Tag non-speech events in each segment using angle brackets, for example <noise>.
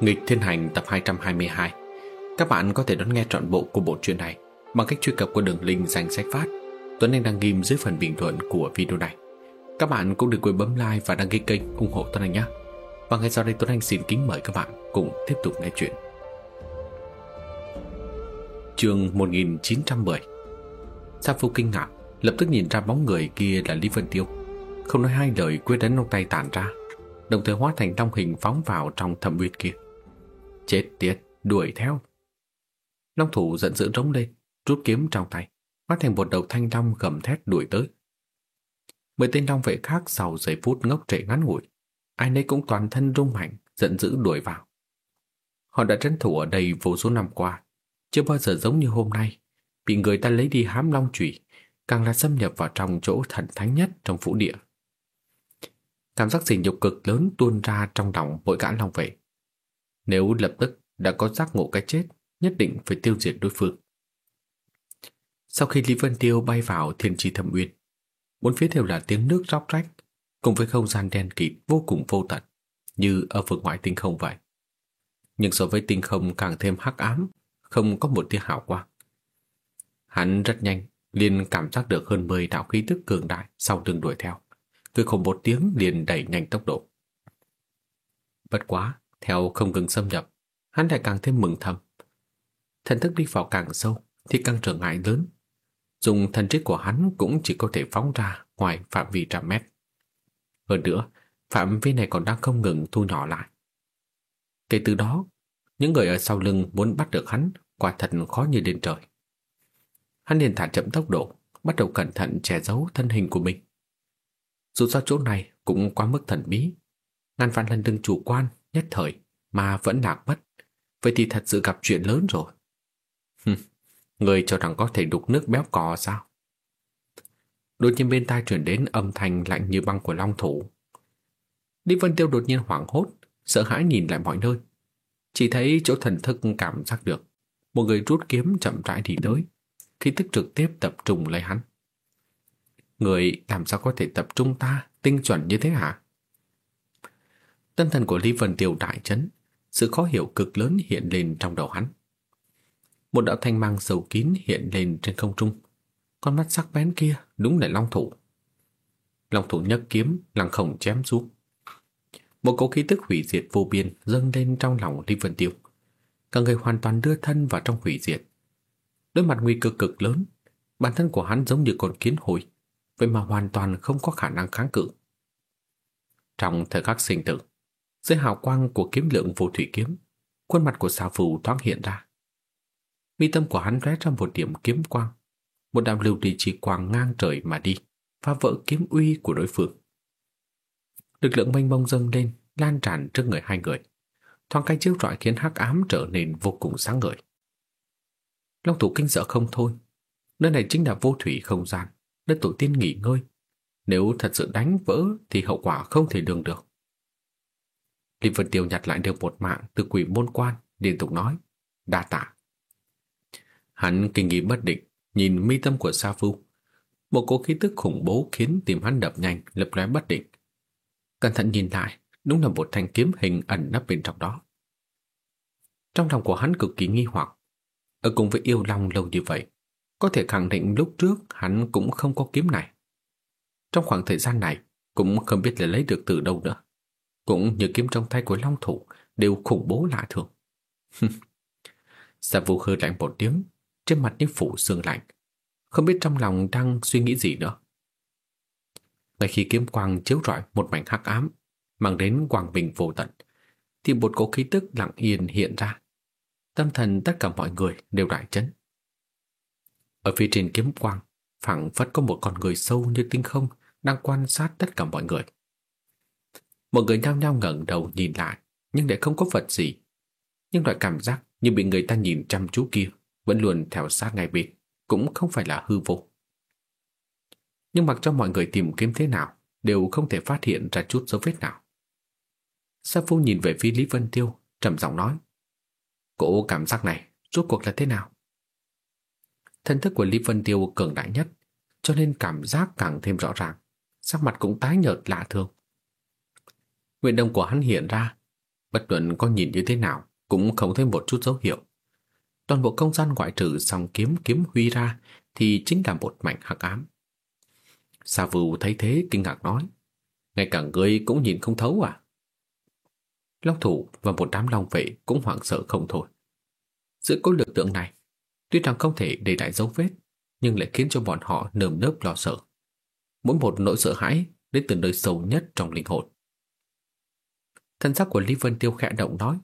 Nghịch Thiên Hành tập 222 Các bạn có thể đón nghe trọn bộ của bộ truyện này bằng cách truy cập qua đường link danh sách phát Tuấn Anh đang ghim dưới phần bình luận của video này. Các bạn cũng đừng quên bấm like và đăng ký kênh ủng hộ Tuấn Anh nhé. Và ngay sau đây Tuấn Anh xin kính mời các bạn cùng tiếp tục nghe chuyện. Chương 1910 Sa Phu kinh ngạc, lập tức nhìn ra bóng người kia là Lý Vân Tiêu. Không nói hai lời quyết đánh ông tay tản ra, đồng thời hóa thành trong hình phóng vào trong thẩm uyên kia. Chết tiệt, đuổi theo. Long thủ giận dữ rống lên, rút kiếm trong tay, hóa thành một đầu thanh long gầm thét đuổi tới. Mười tên long vệ khác sau giây phút ngốc trệ ngắn ngủi, ai nấy cũng toàn thân rung mạnh, giận dữ đuổi vào. Họ đã trấn thủ ở đây vô số năm qua, chưa bao giờ giống như hôm nay, bị người ta lấy đi hám long chủy, càng là xâm nhập vào trong chỗ thần thánh nhất trong phủ địa. Cảm giác sỉ nhục cực lớn tuôn ra trong lòng mỗi gã long vệ. Nếu lập tức đã có giác ngộ cái chết, nhất định phải tiêu diệt đối phương. Sau khi Lý Vân Tiêu bay vào thiên trì thẩm uyên, bốn phía đều là tiếng nước róc rách, cùng với không gian đen kịt vô cùng vô tận, như ở vực ngoại tinh không vậy. Nhưng so với tinh không càng thêm hắc ám, không có một tia hào quang. Hắn rất nhanh, liền cảm giác được hơn 10 đạo khí tức cường đại sau đường đuổi theo. Cứ không một tiếng liền đẩy nhanh tốc độ. Bất quá, theo không ngừng xâm nhập, hắn lại càng thêm mừng thầm. Thần thức đi vào càng sâu thì càng trở ngại lớn. Dùng thần trí của hắn cũng chỉ có thể phóng ra ngoài phạm vi trăm mét. Hơn nữa, phạm vi này còn đang không ngừng thu nhỏ lại. Kể từ đó, những người ở sau lưng muốn bắt được hắn quả thật khó như lên trời. Hắn liền thả chậm tốc độ, bắt đầu cẩn thận che giấu thân hình của mình. Dù sao chỗ này cũng quá mức thần bí, ngàn vạn lần đừng chủ quan nhất thời mà vẫn lạc mất, vậy thì thật sự gặp chuyện lớn rồi. người cho rằng có thể đục nước béo cò sao? Đột nhiên bên tai truyền đến âm thanh lạnh như băng của long thủ. Lý Vân Tiêu đột nhiên hoảng hốt, sợ hãi nhìn lại mọi nơi. Chỉ thấy chỗ thần thức cảm giác được, một người rút kiếm chậm rãi đi tới, khi tức trực tiếp tập trung lấy hắn. Người làm sao có thể tập trung ta tinh chuẩn như thế hả? Tâm thần của Lý Vân Tiêu đại chấn, sự khó hiểu cực lớn hiện lên trong đầu hắn. Một đạo thanh mang sầu kín hiện lên trên không trung. Con mắt sắc bén kia đúng là long thủ. Long thủ nhấc kiếm, lăng khổng chém xuống. Một cỗ khí tức hủy diệt vô biên dâng lên trong lòng Lý Vân Tiêu. Cả người hoàn toàn đưa thân vào trong hủy diệt. Đối mặt nguy cơ cực lớn, bản thân của hắn giống như con kiến hồi, vậy mà hoàn toàn không có khả năng kháng cự. Trong thời khắc sinh tử, dưới hào quang của kiếm lượng vô thủy kiếm, khuôn mặt của xà phù thoáng hiện ra. Mi tâm của hắn lóe ra một điểm kiếm quang, một đạo lưu đi chỉ quang ngang trời mà đi, phá vỡ kiếm uy của đối phương. Lực lượng mênh mông dâng lên, lan tràn trước người hai người. Thoáng cái chiếu rọi khiến hắc ám trở nên vô cùng sáng ngời. Long thủ kinh sợ không thôi. Nơi này chính là vô thủy không gian, nơi tổ tiên nghỉ ngơi. Nếu thật sự đánh vỡ thì hậu quả không thể lường được. Lý Vân Tiêu nhặt lại được một mạng từ quỷ môn quan, liên tục nói, đa tạ. Hắn kinh nghi bất định, nhìn mi tâm của Sa Phu. Một cỗ khí tức khủng bố khiến tim hắn đập nhanh, lập lóe bất định. Cẩn thận nhìn lại, đúng là một thanh kiếm hình ẩn nấp bên trong đó. Trong lòng của hắn cực kỳ nghi hoặc. Ở cùng với yêu long lâu như vậy, có thể khẳng định lúc trước hắn cũng không có kiếm này. Trong khoảng thời gian này, cũng không biết là lấy được từ đâu nữa. Cũng như kiếm trong tay của long thủ đều khủng bố lạ thường. Sa vũ hư lạnh một tiếng, trên mặt như phủ sương lạnh. Không biết trong lòng đang suy nghĩ gì nữa. Ngay khi kiếm quang chiếu rọi một mảnh hắc ám, mang đến quang bình vô tận, thì một cỗ khí tức lặng yên hiện ra. Tâm thần tất cả mọi người đều đại chấn. Ở phía trên kiếm quang, phẳng phất có một con người sâu như tinh không đang quan sát tất cả mọi người. Mọi người nhao nhao ngẩng đầu nhìn lại, nhưng lại không có vật gì. Nhưng loại cảm giác như bị người ta nhìn chăm chú kia vẫn luôn theo sát ngay bên, cũng không phải là hư vô. Nhưng mặc cho mọi người tìm kiếm thế nào, đều không thể phát hiện ra chút dấu vết nào. Sa Phu nhìn về phía Lý Vân Tiêu, trầm giọng nói. Cổ cảm giác này, rốt cuộc là thế nào? Thân thức của Lý Vân Tiêu cường đại nhất, cho nên cảm giác càng thêm rõ ràng, sắc mặt cũng tái nhợt lạ thường. Nguyện đồng của hắn hiện ra, Bất luận có nhìn như thế nào cũng không thấy một chút dấu hiệu. Toàn bộ không gian ngoại trừ song kiếm kiếm huy ra thì chính là một mảnh hắc ám. Sa Vưu thấy thế kinh ngạc nói, ngay cả ngươi cũng nhìn không thấu à? Long thủ và một đám long vệ cũng hoảng sợ không thôi. Sự có lực tượng này, tuy rằng không thể để lại dấu vết, nhưng lại khiến cho bọn họ nơm nớp lo sợ. Mỗi một nỗi sợ hãi đến từ nơi sâu nhất trong linh hồn. Thân xác của Lý Vân Tiêu khẽ động nói,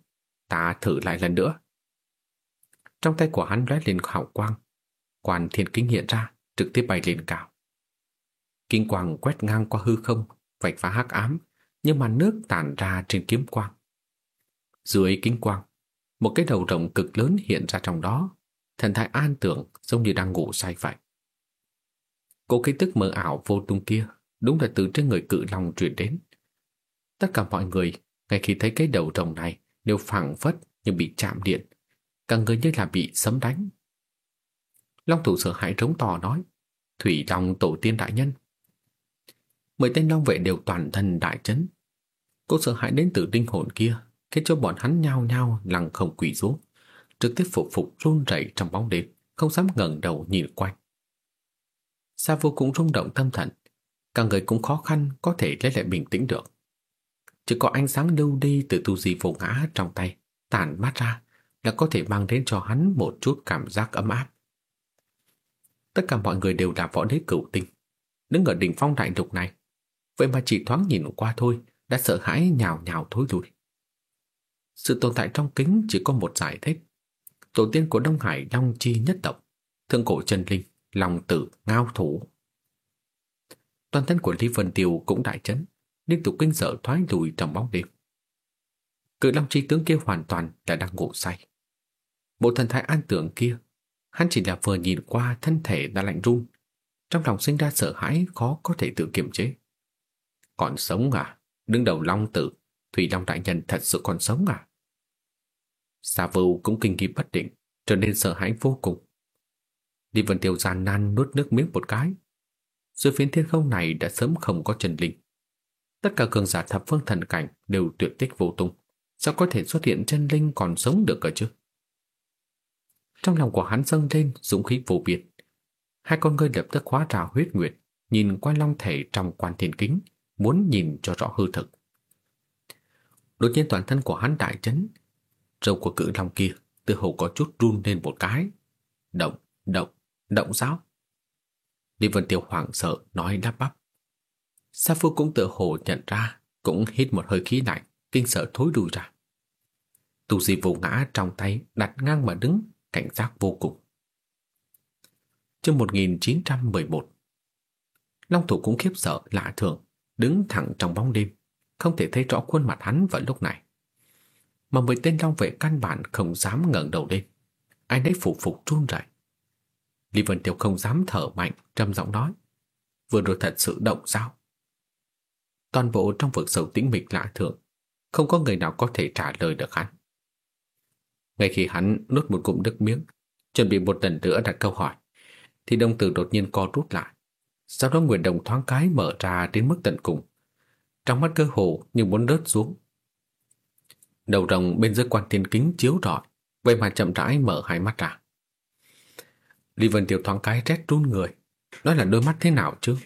ta thử lại lần nữa. Trong tay của hắn lóe lên hào quang, quan thiên kính hiện ra, trực tiếp bay lên cao. Kinh quang quét ngang qua hư không, vạch phá hắc ám, nhưng màn nước tản ra trên kiếm quang. Dưới kính quang, một cái đầu rồng cực lớn hiện ra trong đó, thần thái an tưởng giống như đang ngủ say vậy. Cô cái tức mờ ảo vô tung kia đúng là từ trên người cự long truyền đến. Tất cả mọi người, ngay khi thấy cái đầu rồng này, đều phẳng phất như bị chạm điện, càng người như là bị sấm đánh. Long thủ sợ hãi trống to nói, Thủy Long tổ tiên đại nhân. Mười tên long vệ đều toàn thân đại chấn. Cô sợ hãi đến từ linh hồn kia, khiến cho bọn hắn nhao nhao lặng không quỳ xuống, trực tiếp phục phục run rẩy trong bóng đêm, không dám ngẩng đầu nhìn quanh. Sa vô cũng rung động tâm thần, cả người cũng khó khăn có thể lấy lại bình tĩnh được. Chỉ có ánh sáng lưu đi từ tu di vô ngã trong tay, tản mát ra là có thể mang đến cho hắn một chút cảm giác ấm áp. Tất cả mọi người đều là võ đế cửu tinh, đứng ở đỉnh phong đại lục này, vậy mà chỉ thoáng nhìn qua thôi đã sợ hãi nhào nhào thối lùi. Sự tồn tại trong kính chỉ có một giải thích. Tổ tiên của Đông Hải Long Chi nhất tộc, thượng cổ chân linh, lòng tử, ngao thủ. Toàn thân của Lý Vân tiều cũng đại chấn, liên tục kinh sợ thoái lùi trong bóng đêm. Cự Long Chi tướng kia hoàn toàn đã đang ngủ say. Bộ thần thái an tưởng kia, hắn chỉ là vừa nhìn qua thân thể đã lạnh run, trong lòng sinh ra sợ hãi khó có thể tự kiềm chế. Còn sống à? Đứng đầu Long Tử, Thủy Long Đại Nhân thật sự còn sống à? Sa Vưu cũng kinh nghi bất định, trở nên sợ hãi vô cùng. Đi Vân Tiêu gian nan nuốt nước miếng một cái. Dưới phiến thiên không này đã sớm không có chân linh. Tất cả cường giả thập phương thần cảnh đều tuyệt tích vô tung. Sao có thể xuất hiện chân linh còn sống được cơ chứ? Trong lòng của hắn dâng lên dũng khí vô biệt. Hai con ngươi lập tức hóa ra huyết nguyệt, nhìn qua long thể trong quan thiên kính, muốn nhìn cho rõ hư thực. Đột nhiên toàn thân của hắn đại chấn, râu của cự long kia từ hồ có chút run lên một cái. Động, động, động sao? Lý Vân Tiêu hoảng sợ nói đáp bắp. Sa Phu cũng tự hồ nhận ra, cũng hít một hơi khí lạnh, kinh sợ thối đuôi ra. Tu di vụ ngã trong tay đặt ngang mà đứng, cảnh giác vô cùng. Chương 1911 Long thủ cũng khiếp sợ lạ thường, đứng thẳng trong bóng đêm, không thể thấy rõ khuôn mặt hắn vào lúc này. Mà mười tên long vệ căn bản không dám ngẩng đầu lên. Ai nấy phục phục run rẩy. Lý Vân Tiêu không dám thở mạnh, trầm giọng nói. Vừa rồi thật sự động sao? Toàn bộ trong vực sâu tĩnh mịch lạ thường, không có người nào có thể trả lời được hắn. Ngay khi hắn nuốt một cụm nước miếng, chuẩn bị một lần nữa đặt câu hỏi, thì đông tử đột nhiên co rút lại. Sau đó nguyện đồng thoáng cái mở ra đến mức tận cùng. Trong mắt cơ hồ như muốn rớt xuống. Đầu rồng bên dưới quan thiên kính chiếu rọi, vậy mà chậm rãi mở hai mắt ra. Lý Vân tiểu thoáng cái rét run người. Nói là đôi mắt thế nào chứ?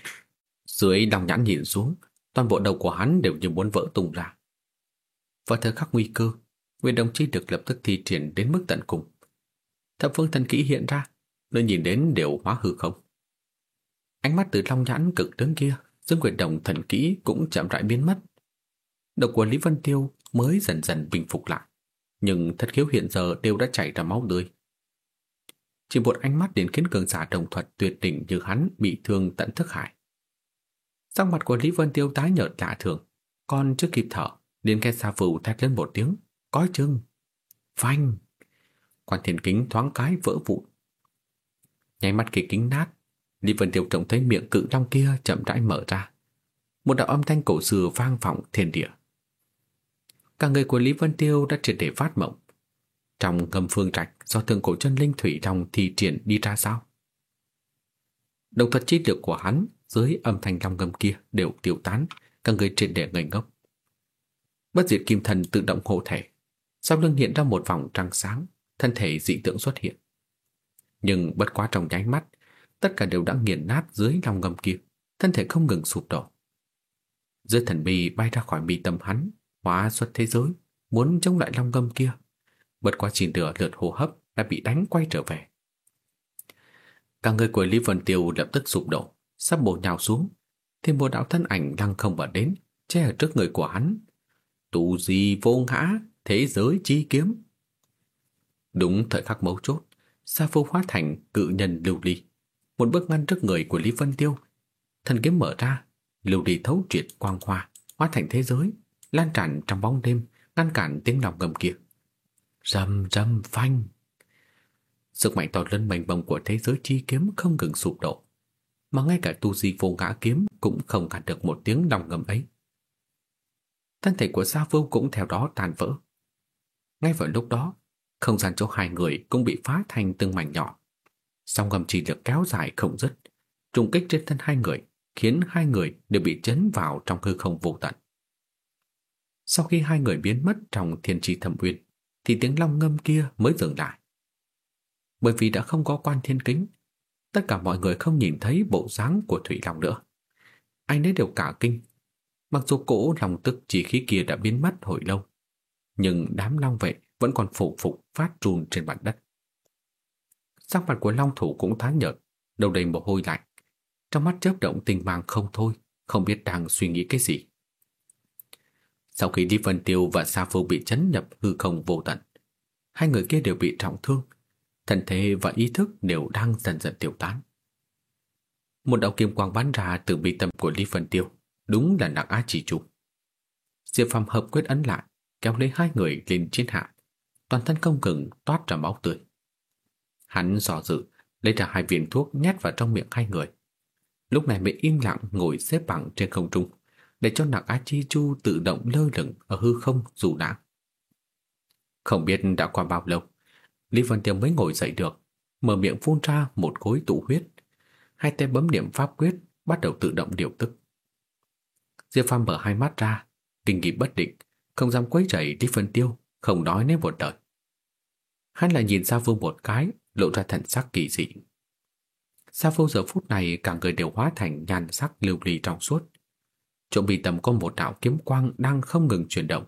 Dưới đồng nhãn nhìn xuống, toàn bộ đầu của hắn đều như muốn vỡ tung ra. Vào thời khắc nguy cơ, Nguyên đồng chi được lập tức thi triển đến mức tận cùng. Thập phương thần kỹ hiện ra, nơi nhìn đến đều hóa hư không. Ánh mắt từ long nhãn cực tướng kia, dương quyền đồng thần kỹ cũng chậm rãi biến mất. Độc của Lý Vân Tiêu mới dần dần bình phục lại, nhưng thất khiếu hiện giờ đều đã chảy ra máu tươi. Chỉ một ánh mắt đến khiến cường giả đồng thuật tuyệt đỉnh như hắn bị thương tận thức hải. Sắc mặt của Lý Vân Tiêu tái nhợt lạ thường, còn chưa kịp thở, liền nghe xa phù thét lên một tiếng, coi chừng. Phanh! Quan thiên kính thoáng cái vỡ vụn. Nháy mắt kỳ kính nát, Lý Vân Tiêu trông thấy miệng cự long kia chậm rãi mở ra. Một đạo âm thanh cổ xưa vang vọng thiên địa. Cả người của Lý Vân Tiêu đã triệt để phát mộng. Trong ngầm phương trạch do thường cổ chân linh thủy trong thi triển đi ra sao? Đồng thuật chi lực của hắn dưới âm thanh long ngầm kia đều tiêu tán, cả người triệt để ngây ngốc. Bất diệt kim thần tự động hộ thể, sau lưng hiện ra một vòng trăng sáng, thân thể dị tượng xuất hiện. Nhưng bất quá trong nháy mắt, tất cả đều đã nghiền nát dưới lòng ngầm kia, thân thể không ngừng sụp đổ. Dưới thần bì bay ra khỏi mi tâm hắn, hóa xuất thế giới, muốn chống lại long ngầm kia. Bất quá chỉ nửa lượt hô hấp đã bị đánh quay trở về. Cả người của Lý Vân Tiêu lập tức sụp đổ, sắp bổ nhào xuống, thì một đạo thân ảnh lăng không vào đến, che ở trước người của hắn. Tù gì vô ngã, thế giới chi kiếm. Đúng thời khắc mấu chốt, Sa Phu hóa thành cự nhân lưu ly, một bước ngăn trước người của Lý Vân Tiêu. Thần kiếm mở ra, lưu ly thấu triệt quang hoa, hóa thành thế giới, lan tràn trong bóng đêm, ngăn cản tiếng lòng ngầm kia. Rầm rầm phanh. Sức mạnh to lớn mênh mông của thế giới chi kiếm không ngừng sụp đổ, mà ngay cả tu di vô ngã kiếm cũng không cản được một tiếng lòng ngầm ấy. Thân thể của Sa vương cũng theo đó tan vỡ. Ngay vào lúc đó, không gian chỗ hai người cũng bị phá thành từng mảnh nhỏ. Song ngầm chỉ được kéo dài không dứt, trùng kích trên thân hai người, khiến hai người đều bị chấn vào trong hư không vô tận. Sau khi hai người biến mất trong thiên trì thẩm uyên, thì tiếng long ngâm kia mới dừng lại. Bởi vì đã không có quan thiên kính, tất cả mọi người không nhìn thấy bộ dáng của Thủy Long nữa. Anh ấy đều cả kinh. Mặc dù cỗ lòng tức chỉ khí kia đã biến mất hồi lâu, nhưng đám long vệ vẫn còn phụ phục phát trùn trên mặt đất. Sắc mặt của long thủ cũng tái nhợt, đầu đầy mồ hôi lạnh, trong mắt chớp động tình mang không thôi, không biết đang suy nghĩ cái gì. Sau khi đi Vân Tiêu và Sa Phu bị chấn nhập hư không vô tận, hai người kia đều bị trọng thương, thân thể và ý thức đều đang dần dần tiêu tán. Một đạo kim quang bắn ra từ bi tâm của Lý Vân Tiêu, đúng là nặng á chỉ chủ. Diệp Phàm hợp quyết ấn lại, kéo lấy hai người lên chiến hạ, toàn thân không ngừng toát ra máu tươi. Hắn dò dự, lấy ra hai viên thuốc nhét vào trong miệng hai người. Lúc này mới im lặng ngồi xếp bằng trên không trung, để cho nặng á chi chu tự động lơ lửng ở hư không dù đã. Không biết đã qua bao lâu, Lý Vân Tiêu mới ngồi dậy được, mở miệng phun ra một khối tụ huyết. Hai tay bấm niệm pháp quyết, bắt đầu tự động điều tức. Diệp Phàm mở hai mắt ra, kinh nghiệm bất định, không dám quấy rầy Lý Vân Tiêu, không nói nên một lời. Hắn lại nhìn Sa Vương một cái, lộ ra thần sắc kỳ dị. Sa vô giờ phút này cả người đều hóa thành nhan sắc lưu ly trong suốt. Chỗ bị tầm có một đạo kiếm quang đang không ngừng chuyển động,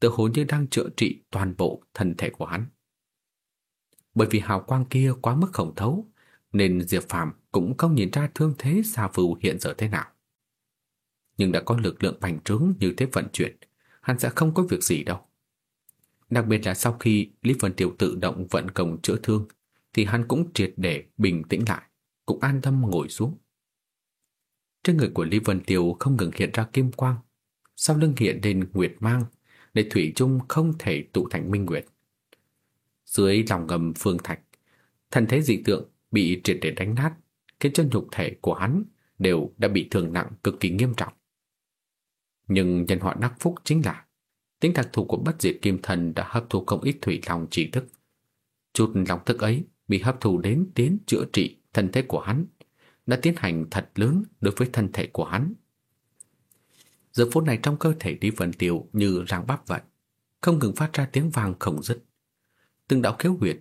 tự hồ như đang chữa trị toàn bộ thân thể của hắn. Bởi vì hào quang kia quá mức khổng thấu, nên Diệp Phàm cũng không nhìn ra thương thế Sa Phù hiện giờ thế nào. Nhưng đã có lực lượng bành trướng như thế vận chuyển, hắn sẽ không có việc gì đâu. Đặc biệt là sau khi Lý Vân Tiêu tự động vận công chữa thương, thì hắn cũng triệt để bình tĩnh lại, cũng an tâm ngồi xuống. Trên người của Lý Vân Tiêu không ngừng hiện ra kim quang, sau lưng hiện lên nguyệt mang, để thủy chung không thể tụ thành minh nguyệt. Dưới lòng ngầm phương thạch, thân thế dị tượng bị triệt để đánh nát, khiến chân nhục thể của hắn đều đã bị thương nặng cực kỳ nghiêm trọng. Nhưng nhân họa đắc phúc chính là tính đặc thù của bất diệt kim thần đã hấp thu không ít thủy long chỉ thức. Chút lòng thức ấy bị hấp thu đến tiến chữa trị thân thể của hắn, đã tiến hành thật lớn đối với thân thể của hắn. Giờ phút này trong cơ thể Lý Vân Tiêu như răng bắp vậy, không ngừng phát ra tiếng vang không dứt. Từng đạo khiếu huyệt,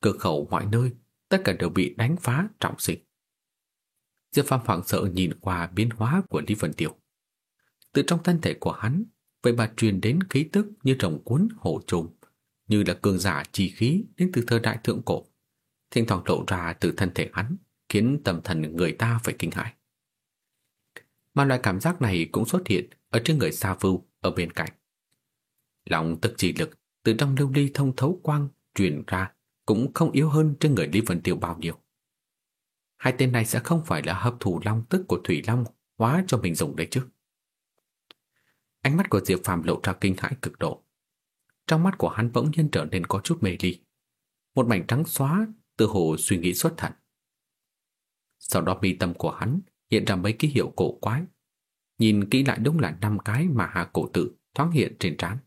cửa khẩu mọi nơi, tất cả đều bị đánh phá trọng sinh. Diệp Phàm hoảng sợ nhìn qua biến hóa của Lý Vân Tiêu. Từ trong thân thể của hắn, vậy mà truyền đến khí tức như rồng cuốn hổ trùm, như là cường giả chi khí đến từ thời đại thượng cổ, thỉnh thoảng lộ ra từ thân thể hắn, khiến tâm thần người ta phải kinh hãi. Mà loại cảm giác này cũng xuất hiện ở trên người Sa Vưu ở bên cạnh. Lòng tức chỉ lực từ trong lưu ly thông thấu quang truyền ra cũng không yếu hơn trên người Lý Vân Tiêu bao nhiêu. Hai tên này sẽ không phải là hấp thụ long tức của Thủy Long hóa cho mình dùng đấy chứ. Ánh mắt của Diệp Phàm lộ ra kinh hãi cực độ. Trong mắt của hắn bỗng nhiên trở nên có chút mê ly. Một mảnh trắng xóa từ hồ suy nghĩ xuất thần. Sau đó mi tâm của hắn hiện ra mấy ký hiệu cổ quái. Nhìn kỹ lại đúng là năm cái mà hạ cổ tự thoáng hiện trên trán.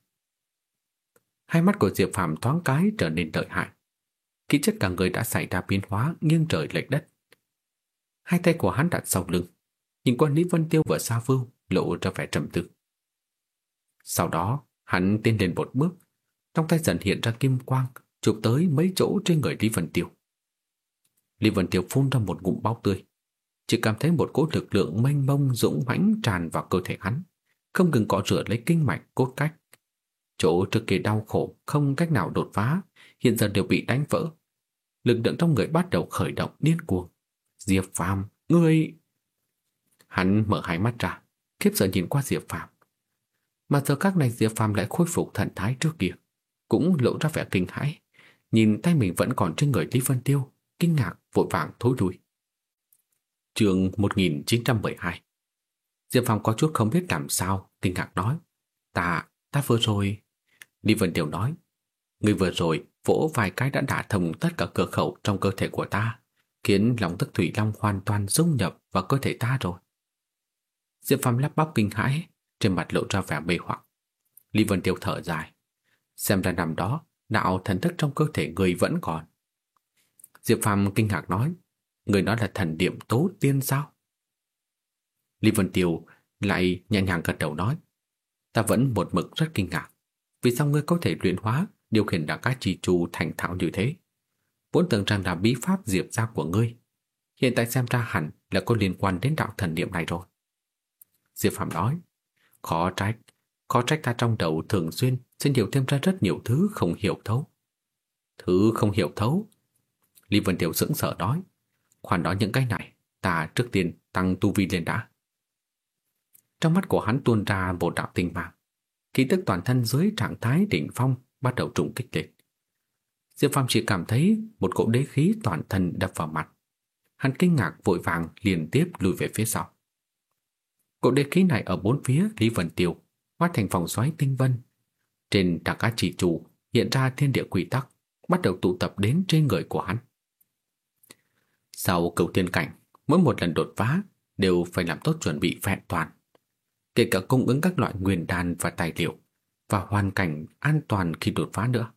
Hai mắt của Diệp Phàm thoáng cái trở nên lợi hại. Kỹ chất cả người đã xảy ra biến hóa nghiêng trời lệch đất. Hai tay của hắn đặt sau lưng, nhìn quan Lý Vân Tiêu và Sa Vưu lộ ra vẻ trầm tư. Sau đó, Hắn tiến lên một bước, trong tay dần hiện ra kim quang, chụp tới mấy chỗ trên người Lý Vân Tiêu. Lý Vân Tiêu phun ra một ngụm bao tươi, chỉ cảm thấy một cỗ lực lượng mênh mông dũng mãnh tràn vào cơ thể hắn, không ngừng cọ rửa lấy kinh mạch cốt cách. Chỗ trước kia đau khổ không cách nào đột phá, hiện giờ đều bị đánh vỡ. Lực lượng trong người bắt đầu khởi động điên cuồng. Diệp Phàm, ngươi... Hắn mở hai mắt ra, khiếp sợ nhìn qua Diệp Phàm. Mà giờ các này Diệp Phàm lại khôi phục thần thái trước kia, cũng lộ ra vẻ kinh hãi, nhìn tay mình vẫn còn trên người Lý Vân Tiêu, kinh ngạc vội vàng thối lui. Trường 1912 Diệp Phàm có chút không biết làm sao, kinh ngạc nói. Ta, ta vừa rồi... Lý Vân Tiêu nói. Người vừa rồi vỗ vài cái đã đả thông tất cả cửa khẩu trong cơ thể của ta, khiến lòng tức thủy long hoàn toàn dung nhập vào cơ thể ta rồi. Diệp Phàm lắp bắp kinh hãi, trên mặt lộ ra vẻ mê hoặc. Lý Vân Tiêu thở dài. Xem ra năm đó, đạo thần thức trong cơ thể người vẫn còn. Diệp Phàm kinh ngạc nói, người nói là thần điểm tố tiên sao? Lý Vân Tiêu lại nhẹ nhàng gật đầu nói, ta vẫn một mực rất kinh ngạc. Vì sao ngươi có thể luyện hóa, điều khiển đạo các trì chú thành thạo như thế? Vốn tưởng rằng là bí pháp diệp ra của ngươi. Hiện tại xem ra hẳn là có liên quan đến đạo thần niệm này rồi. Diệp Phạm nói, khó trách, khó trách ta trong đầu thường xuyên sẽ nhiều thêm ra rất nhiều thứ không hiểu thấu. Thứ không hiểu thấu? Lý Vân Tiểu sững sợ nói, khoản đó những cái này, ta trước tiên tăng tu vi lên đã. Trong mắt của hắn tuôn ra một đạo tinh mạng Khí tức toàn thân dưới trạng thái đỉnh phong bắt đầu trùng kích lên. Diệp Phàm chỉ cảm thấy một cỗ đế khí toàn thân đập vào mặt. Hắn kinh ngạc vội vàng liên tiếp lùi về phía sau. Cỗ đế khí này ở bốn phía Lý Vân Tiêu hóa thành vòng xoáy tinh vân. Trên trạng cá chỉ chủ hiện ra thiên địa quy tắc bắt đầu tụ tập đến trên người của hắn. Sau cửu tiên cảnh, mỗi một lần đột phá đều phải làm tốt chuẩn bị vẹn toàn. Kể cả cung ứng các loại nguyên đan và tài liệu và hoàn cảnh an toàn khi đột phá nữa.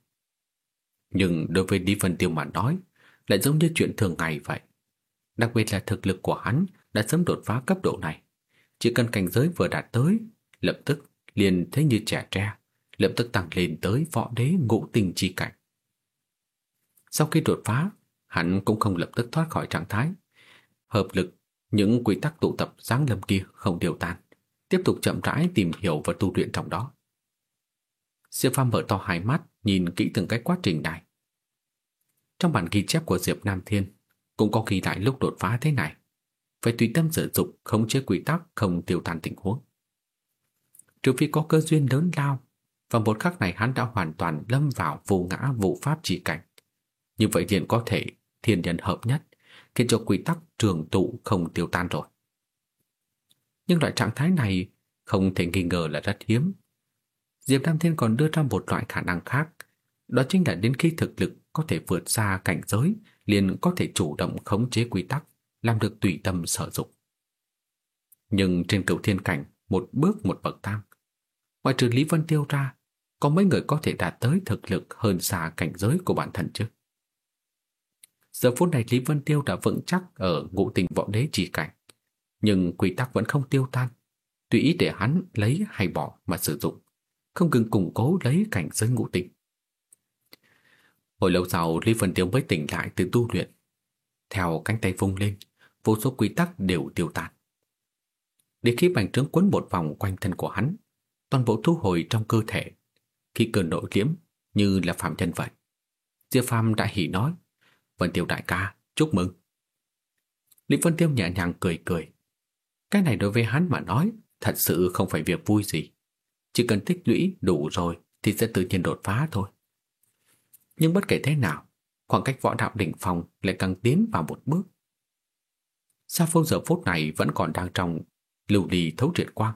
Nhưng đối với Lý Vân Tiêu mà nói, lại giống như chuyện thường ngày vậy. Đặc biệt là thực lực của hắn đã sớm đột phá cấp độ này. Chỉ cần cảnh giới vừa đạt tới, lập tức liền thấy như trẻ tre, lập tức tăng lên tới võ đế ngũ tình chi cảnh. Sau khi đột phá, hắn cũng không lập tức thoát khỏi trạng thái. Hợp lực, những quy tắc tụ tập giáng lâm kia không điều tan, tiếp tục chậm rãi tìm hiểu và tu luyện trong đó. Diệp Phàm mở to hai mắt, nhìn kỹ từng cái quá trình này. Trong bản ghi chép của Diệp Nam Thiên, cũng có ghi lại lúc đột phá thế này. Phải tùy tâm sử dụng, không chế quy tắc, không tiêu tan tình huống. Trừ phi có cơ duyên lớn lao, và một khắc này hắn đã hoàn toàn lâm vào vô ngã vô pháp chỉ cảnh. Như vậy liền có thể thiên nhân hợp nhất, khiến cho quy tắc trường tụ không tiêu tan rồi. Nhưng loại trạng thái này không thể nghi ngờ là rất hiếm. Diệp Nam Thiên còn đưa ra một loại khả năng khác, đó chính là đến khi thực lực có thể vượt xa cảnh giới, liền có thể chủ động khống chế quy tắc, làm được tùy tâm sở dụng. Nhưng trên cửu thiên cảnh, một bước một bậc thang. Ngoài trừ Lý Vân Tiêu ra, có mấy người có thể đạt tới thực lực hơn xa cảnh giới của bản thân chứ? Giờ phút này Lý Vân Tiêu đã vững chắc ở ngũ tình võ đế chỉ cảnh. Nhưng quy tắc vẫn không tiêu tan. Tùy ý để hắn lấy hay bỏ mà sử dụng. Không ngừng củng cố lấy cảnh giới ngũ tinh Hồi lâu sau Lý Vân Tiêu mới tỉnh lại từ tu luyện. Theo cánh tay vung lên, vô số quy tắc đều tiêu tan. Để khi bành trướng quấn một vòng quanh thân của hắn, toàn bộ thu hồi trong cơ thể. Khi cơn nội liễm như là phạm nhân vậy. Diệp Phàm đã hỉ nói, Vân Tiêu đại ca, chúc mừng. Lý Vân Tiêu nhẹ nhàng cười cười. Cái này đối với hắn mà nói, thật sự không phải việc vui gì. Chỉ cần tích lũy đủ rồi thì sẽ tự nhiên đột phá thôi. Nhưng bất kể thế nào, khoảng cách võ đạo đỉnh phong lại càng tiến vào một bước. Sa Phong giờ phút này vẫn còn đang trong lưu ly thấu triệt quang.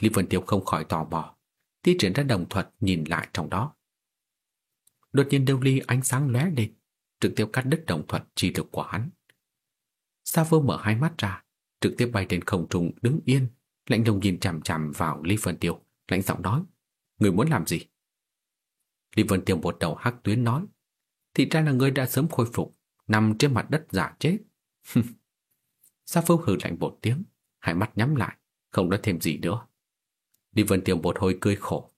Lý Vân Tiêu không khỏi tò mò, thi triển ra đồng thuật nhìn lại trong đó. Đột nhiên lưu ly ánh sáng lóe lên, trực tiếp cắt đứt đồng thuật chi lực của hắn. Sa Vô mở hai mắt ra, trực tiếp bay trên không trung đứng yên, lạnh lùng nhìn chằm chằm vào Lý Vân Tiêu, lạnh giọng nói: "Người muốn làm gì?" Lý Vân Tiêu một đầu hắc tuyến nói: "Thì ra là người đã sớm khôi phục, nằm trên mặt đất giả chết." <laughs> Sa Phong hừ lạnh một tiếng, hai mắt nhắm lại, không nói thêm gì nữa. Lý Vân Tiêu một hồi cười khổ,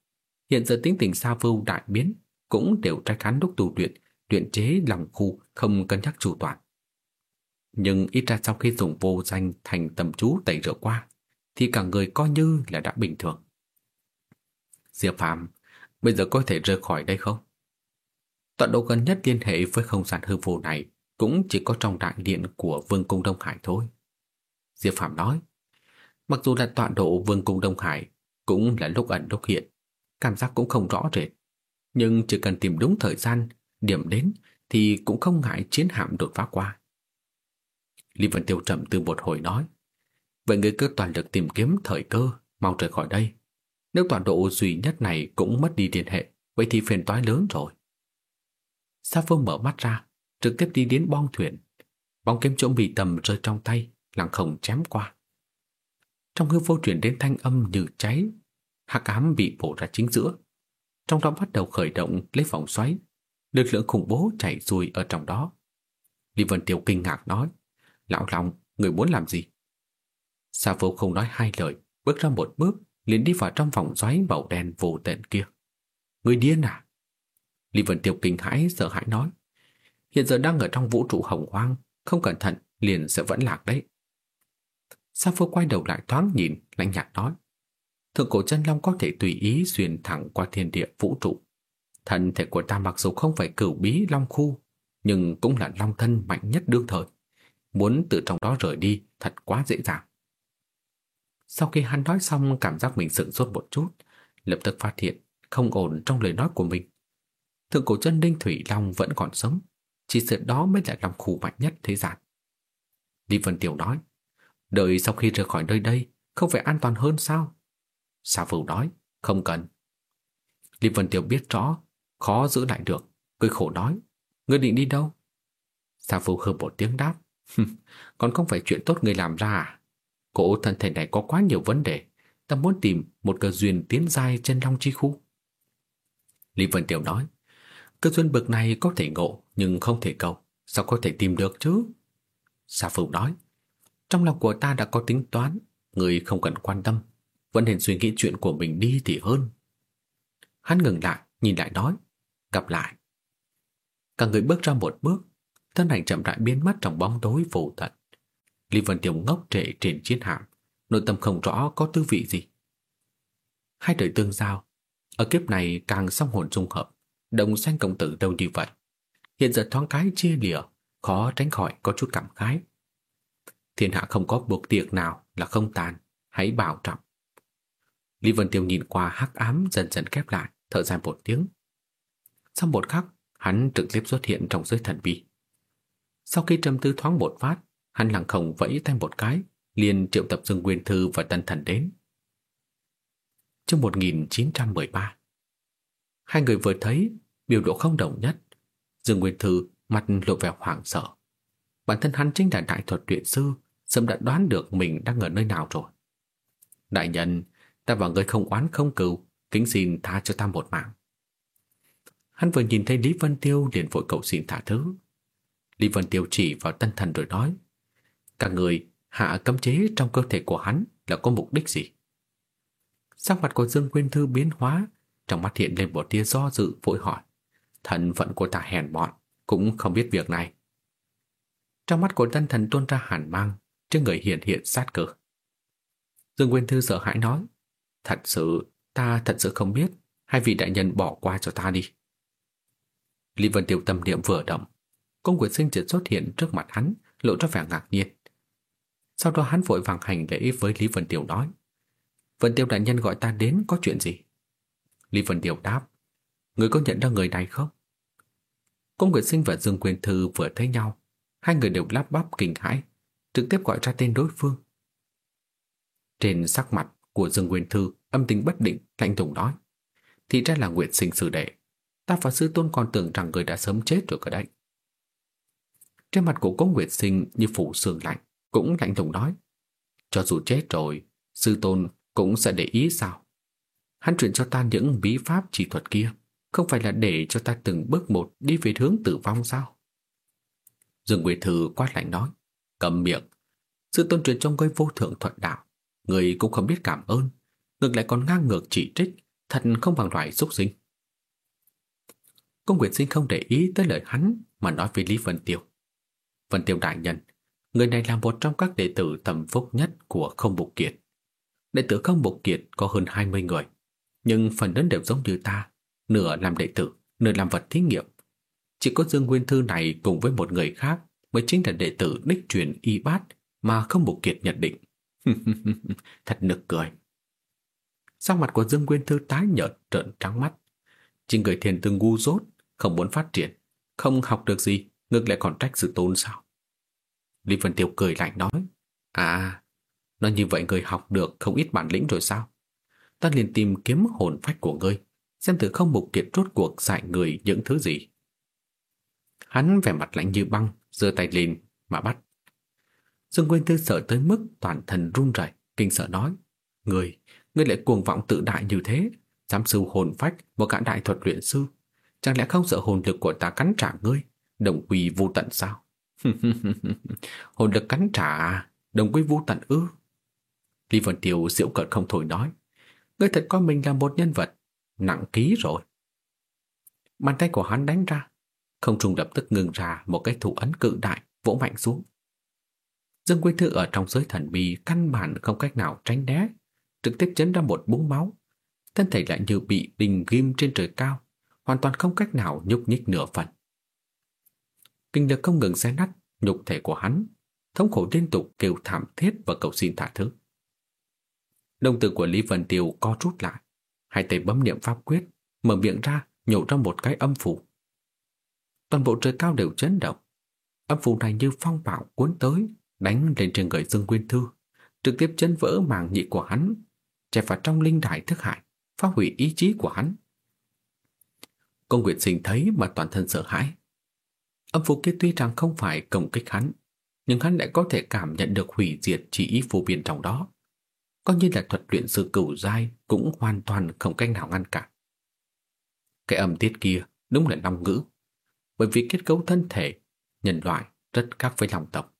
Hiện giờ tính tình Sa Phong đại biến, cũng đều trách hắn lúc tu luyện, luyện chế lòng khu không cân nhắc chủ toàn. Nhưng ít ra sau khi dùng vô danh thành tầm chú tẩy rửa qua, thì cả người coi như là đã bình thường. Diệp Phạm, bây giờ có thể rời khỏi đây không? Tọa độ gần nhất liên hệ với không gian hư vô này cũng chỉ có trong đại điện của Vương Cung Đông Hải thôi. Diệp Phạm nói, mặc dù là tọa độ Vương Cung Đông Hải cũng là lúc ẩn lúc hiện, cảm giác cũng không rõ rệt, nhưng chỉ cần tìm đúng thời gian, điểm đến thì cũng không ngại chiến hạm đột phá qua. Lý Vân Tiêu chậm từ một hồi nói, vậy người cứ toàn lực tìm kiếm thời cơ, mau rời khỏi đây. Nếu toàn độ duy nhất này cũng mất đi liên hệ, vậy thì phiền toái lớn rồi. Sa Phương mở mắt ra, trực tiếp đi đến bong thuyền. Bóng kiếm chỗ bị tầm rơi trong tay, lặng không chém qua. Trong hư vô chuyển đến thanh âm như cháy, Hạc ám bị bổ ra chính giữa. Trong đó bắt đầu khởi động lấy vòng xoáy, lực lượng khủng bố chảy xuôi ở trong đó. Lý Vân Tiêu kinh ngạc nói, lão long người muốn làm gì? Sa vô không nói hai lời, bước ra một bước, liền đi vào trong vòng xoáy màu đen vô tận kia. Người điên à? Lý Vân Tiêu kinh hãi sợ hãi nói, hiện giờ đang ở trong vũ trụ hồng hoang, không cẩn thận liền sẽ vẫn lạc đấy. Sa vô quay đầu lại thoáng nhìn, lạnh nhạt nói. Thượng cổ chân long có thể tùy ý xuyên thẳng qua thiên địa vũ trụ. Thân thể của ta mặc dù không phải cửu bí long khu, nhưng cũng là long thân mạnh nhất đương thời. Muốn từ trong đó rời đi thật quá dễ dàng. Sau khi hắn nói xong cảm giác mình sửng sốt một chút, lập tức phát hiện không ổn trong lời nói của mình. Thượng cổ chân linh thủy long vẫn còn sống, chỉ sợ đó mới là long khu mạnh nhất thế gian. Lý Vân Tiểu nói, đợi sau khi rời khỏi nơi đây, không phải an toàn hơn sao? Sa Phù nói, không cần. Lý Vân Tiểu biết rõ, khó giữ lại được, cười khổ nói, ngươi định đi đâu? Sa Phù hừ một tiếng đáp, còn không phải chuyện tốt người làm ra à? Cổ thân thể này có quá nhiều vấn đề, ta muốn tìm một cơ duyên tiến dài chân long chi khu. Lý Vân Tiểu nói, cơ duyên bực này có thể ngộ nhưng không thể cầu, sao có thể tìm được chứ? Sa Phù nói, trong lòng của ta đã có tính toán, người không cần quan tâm, vẫn nên suy nghĩ chuyện của mình đi thì hơn. Hắn ngừng lại, nhìn lại nói, gặp lại. Cả người bước ra một bước, thân ảnh chậm rãi biến mất trong bóng tối vô tận. Lý Vân Tiểu ngốc trệ trên chiến hạm, nội tâm không rõ có tư vị gì. Hai đời tương giao, ở kiếp này càng song hồn dung hợp, đồng sanh công tử đâu như vậy. Hiện giờ thoáng cái chia lìa, khó tránh khỏi có chút cảm khái. Thiên hạ không có buộc tiệc nào là không tàn, hãy bảo trọng. Lý Vân Tiêu nhìn qua hắc ám dần dần khép lại, thở dài một tiếng. Sau một khắc, hắn trực tiếp xuất hiện trong giới thần bi. Sau khi trầm tư thoáng một phát, hắn lặng không vẫy tay một cái, liền triệu tập Dương Nguyên Thư và Tân Thần đến. Trong 1913, hai người vừa thấy biểu độ không đồng nhất. Dương Nguyên Thư mặt lộ vẻ hoảng sợ. Bản thân hắn chính là đại thuật luyện sư, sớm đã đoán được mình đang ở nơi nào rồi. Đại nhân, ta và người không oán không cừu, kính xin tha cho ta một mạng. Hắn vừa nhìn thấy Lý Vân Tiêu liền vội cầu xin thả thứ. Lý Vân Tiêu chỉ vào tân thần rồi nói, cả người hạ cấm chế trong cơ thể của hắn là có mục đích gì? Sắc mặt của Dương Quyên Thư biến hóa, trong mắt hiện lên một tia do dự vội hỏi. Thần phận của ta hèn bọn, cũng không biết việc này. Trong mắt của tân thần tuôn ra hàn mang, trên người hiện hiện sát cơ. Dương Quyên Thư sợ hãi nói, thật sự, ta thật sự không biết, hai vị đại nhân bỏ qua cho ta đi. Lý Vân Tiêu tâm niệm vừa động, công quyền sinh chợt xuất hiện trước mặt hắn, lộ ra vẻ ngạc nhiên. Sau đó hắn vội vàng hành lễ với Lý Vân tiểu nói, Vân Tiêu đại nhân gọi ta đến có chuyện gì? Lý Vân tiểu đáp, người có nhận ra người này không? Công quyền sinh và Dương Quyền Thư vừa thấy nhau, hai người đều lắp bắp kinh hãi, trực tiếp gọi ra tên đối phương. Trên sắc mặt của Dương quyền Thư âm tính bất định, lạnh lùng nói. Thì ra là Nguyệt sinh sư đệ. Ta và sư tôn còn tưởng rằng người đã sớm chết rồi cơ đấy. Trên mặt của cố Nguyệt sinh như phủ sương lạnh, cũng lạnh lùng nói. Cho dù chết rồi, sư tôn cũng sẽ để ý sao. Hắn truyền cho ta những bí pháp chỉ thuật kia, không phải là để cho ta từng bước một đi về hướng tử vong sao? Dương Nguyệt Thư quát lạnh nói, cầm miệng. Sư tôn truyền trong ngươi vô thượng thuận đạo, người cũng không biết cảm ơn, ngược lại còn ngang ngược chỉ trích, thật không bằng loại xúc sinh. Công Nguyệt Sinh không để ý tới lời hắn mà nói với Lý Vân Tiêu. Vân Tiêu đại nhân, người này là một trong các đệ tử tầm phúc nhất của Không Bục Kiệt. Đệ tử Không Bục Kiệt có hơn 20 người, nhưng phần lớn đều giống như ta, nửa làm đệ tử, nửa làm vật thí nghiệm. Chỉ có Dương Nguyên Thư này cùng với một người khác mới chính là đệ tử đích truyền y bát mà Không Bục Kiệt nhận định. <laughs> Thật nực cười. Sau mặt của Dương Nguyên Thư tái nhợt trợn trắng mắt. Chỉ người thiền tương ngu dốt, không muốn phát triển, không học được gì, ngược lại còn trách sự tôn sao. Lý Vân Tiêu cười lạnh nói, À, nói như vậy người học được không ít bản lĩnh rồi sao? Ta liền tìm kiếm hồn phách của ngươi, xem thử không mục kiệt rốt cuộc dạy người những thứ gì. Hắn vẻ mặt lạnh như băng, giơ tay lên mà bắt. Dương Nguyên Tư sợ tới mức toàn thân run rẩy, kinh sợ nói, Người, người lại cuồng vọng tự đại như thế, dám sưu hồn phách một cả đại thuật luyện sư, chẳng lẽ không sợ hồn lực của ta cắn trả ngươi, đồng quy vô tận sao? <laughs> hồn lực cắn trả, à? đồng quy vô tận ư? Lý Vân Tiêu diễu cợt không thôi nói, ngươi thật coi mình là một nhân vật, nặng ký rồi. Bàn tay của hắn đánh ra, không trung lập tức ngừng ra một cái thủ ấn cự đại vỗ mạnh xuống. Dương Quy Thư ở trong giới thần bí căn bản không cách nào tránh né, trực tiếp chấn ra một búng máu. Thân thể lại như bị đình ghim trên trời cao, hoàn toàn không cách nào nhúc nhích nửa phần. Kinh lực không ngừng xé nát nhục thể của hắn, thống khổ liên tục kêu thảm thiết và cầu xin thả thứ. Đồng tử của Lý Vân Tiêu co rút lại, hai tay bấm niệm pháp quyết, mở miệng ra, nhổ ra một cái âm phủ. Toàn bộ trời cao đều chấn động. Âm phủ này như phong bạo cuốn tới, đánh lên trên người Dương nguyên Thư, trực tiếp chấn vỡ màng nhị của hắn, chẹp vào trong linh đại thức hại, phá hủy ý chí của hắn. Công Nguyệt Sinh thấy mà toàn thân sợ hãi. Âm phủ kia tuy rằng không phải công kích hắn, nhưng hắn lại có thể cảm nhận được hủy diệt chỉ ý phù biên trong đó. Coi như là thuật luyện sư cửu giai cũng hoàn toàn không cách nào ngăn cản. Cái âm tiết kia đúng là long ngữ, bởi vì kết cấu thân thể nhân loại rất khác với lòng tộc.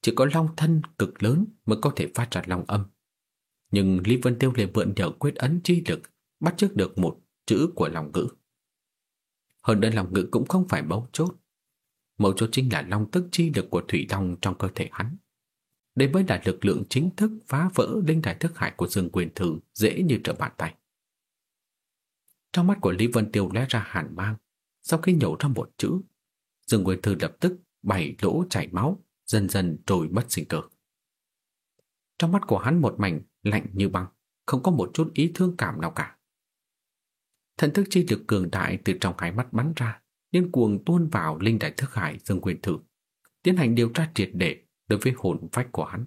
Chỉ có long thân cực lớn mới có thể phát ra long âm. Nhưng Lý Vân Tiêu lại mượn nhờ quyết ấn chi lực bắt chước được một chữ của lòng ngữ. Hơn nữa lòng ngữ cũng không phải mấu chốt. Mấu chốt chính là long tức chi lực của thủy long trong cơ thể hắn. Đây mới là lực lượng chính thức phá vỡ linh đại thức hải của Dương Quyền Thử dễ như trở bàn tay. Trong mắt của Lý Vân Tiêu lóe ra hàn mang, sau khi nhổ ra một chữ, Dương Quyền Thử lập tức bảy lỗ chảy máu, dần dần trôi mất sinh cơ. Trong mắt của hắn một mảnh lạnh như băng, không có một chút ý thương cảm nào cả. Thần thức chi lực cường đại từ trong hai mắt bắn ra, điên cuồng tuôn vào linh đại thức hải Dương Quyền Thử, tiến hành điều tra triệt để đối với hồn phách của hắn.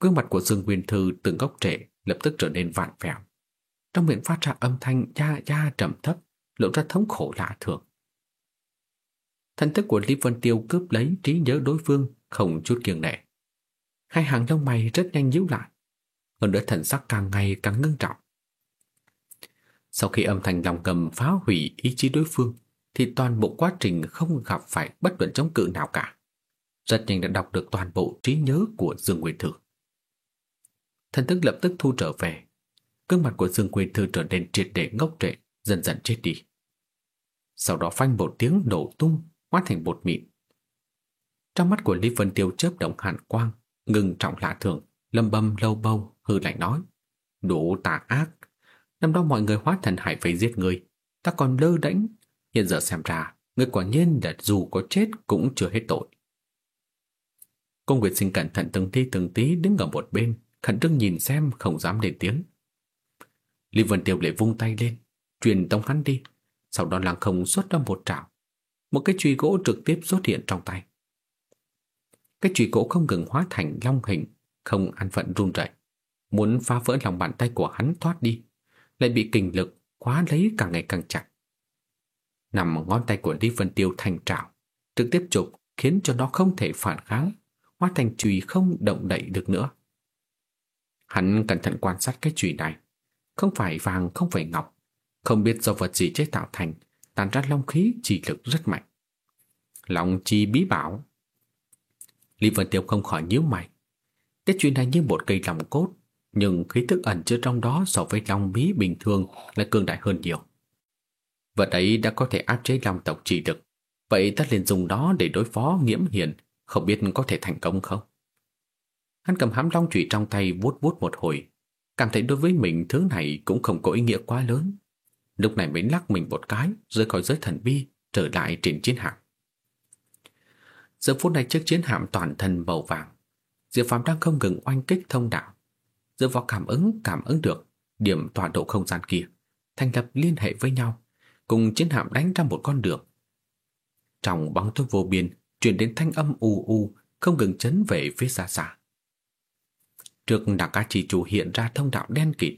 Gương mặt của Dương Nguyên Thư từng góc trệ lập tức trở nên vạn vẹo. Trong miệng phát ra âm thanh da da trầm thấp, lộ ra thống khổ lạ thường. Thần thức của Lý Vân Tiêu cướp lấy trí nhớ đối phương không chút kiêng nể. Hai hàng lông mày rất nhanh nhíu lại, hơn nữa thần sắc càng ngày càng ngưng trọng. Sau khi âm thanh lòng cầm phá hủy ý chí đối phương, thì toàn bộ quá trình không gặp phải bất luận chống cự nào cả rất nhanh đã đọc được toàn bộ trí nhớ của Dương Nguyên Thư. Thần thức lập tức thu trở về, gương mặt của Dương Nguyên Thư trở nên triệt để ngốc trệ, dần dần chết đi. Sau đó phanh một tiếng nổ tung, hóa thành bột mịn. Trong mắt của Lý Vân Tiêu chớp động hàn quang, ngừng trọng lạ thường, lâm bâm lâu bâu, hư lạnh nói. Đủ tà ác, năm đó mọi người hóa thần hải phải giết người, ta còn lơ đễnh, hiện giờ xem ra, người quả nhiên là dù có chết cũng chưa hết tội. Cô Nguyệt Sinh cẩn thận từng tí từng tí đứng ở một bên, khẩn trương nhìn xem không dám lên tiếng. Lý Vân Tiêu lệ vung tay lên, truyền tông hắn đi, sau đó làng không xuất ra một trảo. Một cái chùy gỗ trực tiếp xuất hiện trong tay. Cái chùy gỗ không ngừng hóa thành long hình, không an phận run rẩy, muốn phá vỡ lòng bàn tay của hắn thoát đi, lại bị kình lực khóa lấy càng ngày càng chặt. Nằm ngón tay của Lý Vân Tiêu thành trảo, trực tiếp chụp khiến cho nó không thể phản kháng, hóa thành chùy không động đậy được nữa. Hắn cẩn thận quan sát cái chùy này, không phải vàng không phải ngọc, không biết do vật gì chế tạo thành, tàn ra long khí chỉ lực rất mạnh. Long chi bí bảo. Lý Vân Tiêu không khỏi nhíu mày. Cái chùy này như một cây lòng cốt, nhưng khí tức ẩn chứa trong đó so với long bí bình thường là cường đại hơn nhiều. Vật ấy đã có thể áp chế long tộc chỉ được, vậy ta liền dùng đó để đối phó nghiễm hiền, không biết có thể thành công không? Hắn cầm hám long chủy trong tay vuốt vuốt một hồi, cảm thấy đối với mình thứ này cũng không có ý nghĩa quá lớn. Lúc này mới lắc mình một cái, rơi khỏi giới thần bi, trở lại trên chiến hạm. Giờ phút này chiếc chiến hạm toàn thân màu vàng, Diệp Phạm đang không ngừng oanh kích thông đạo. Dựa vào cảm ứng cảm ứng được điểm tọa độ không gian kia, thành lập liên hệ với nhau, cùng chiến hạm đánh ra một con đường. Trong bóng tối vô biên, truyền đến thanh âm u u, không ngừng chấn về phía xa xa. Trước đảng ca chỉ chủ hiện ra thông đạo đen kịt.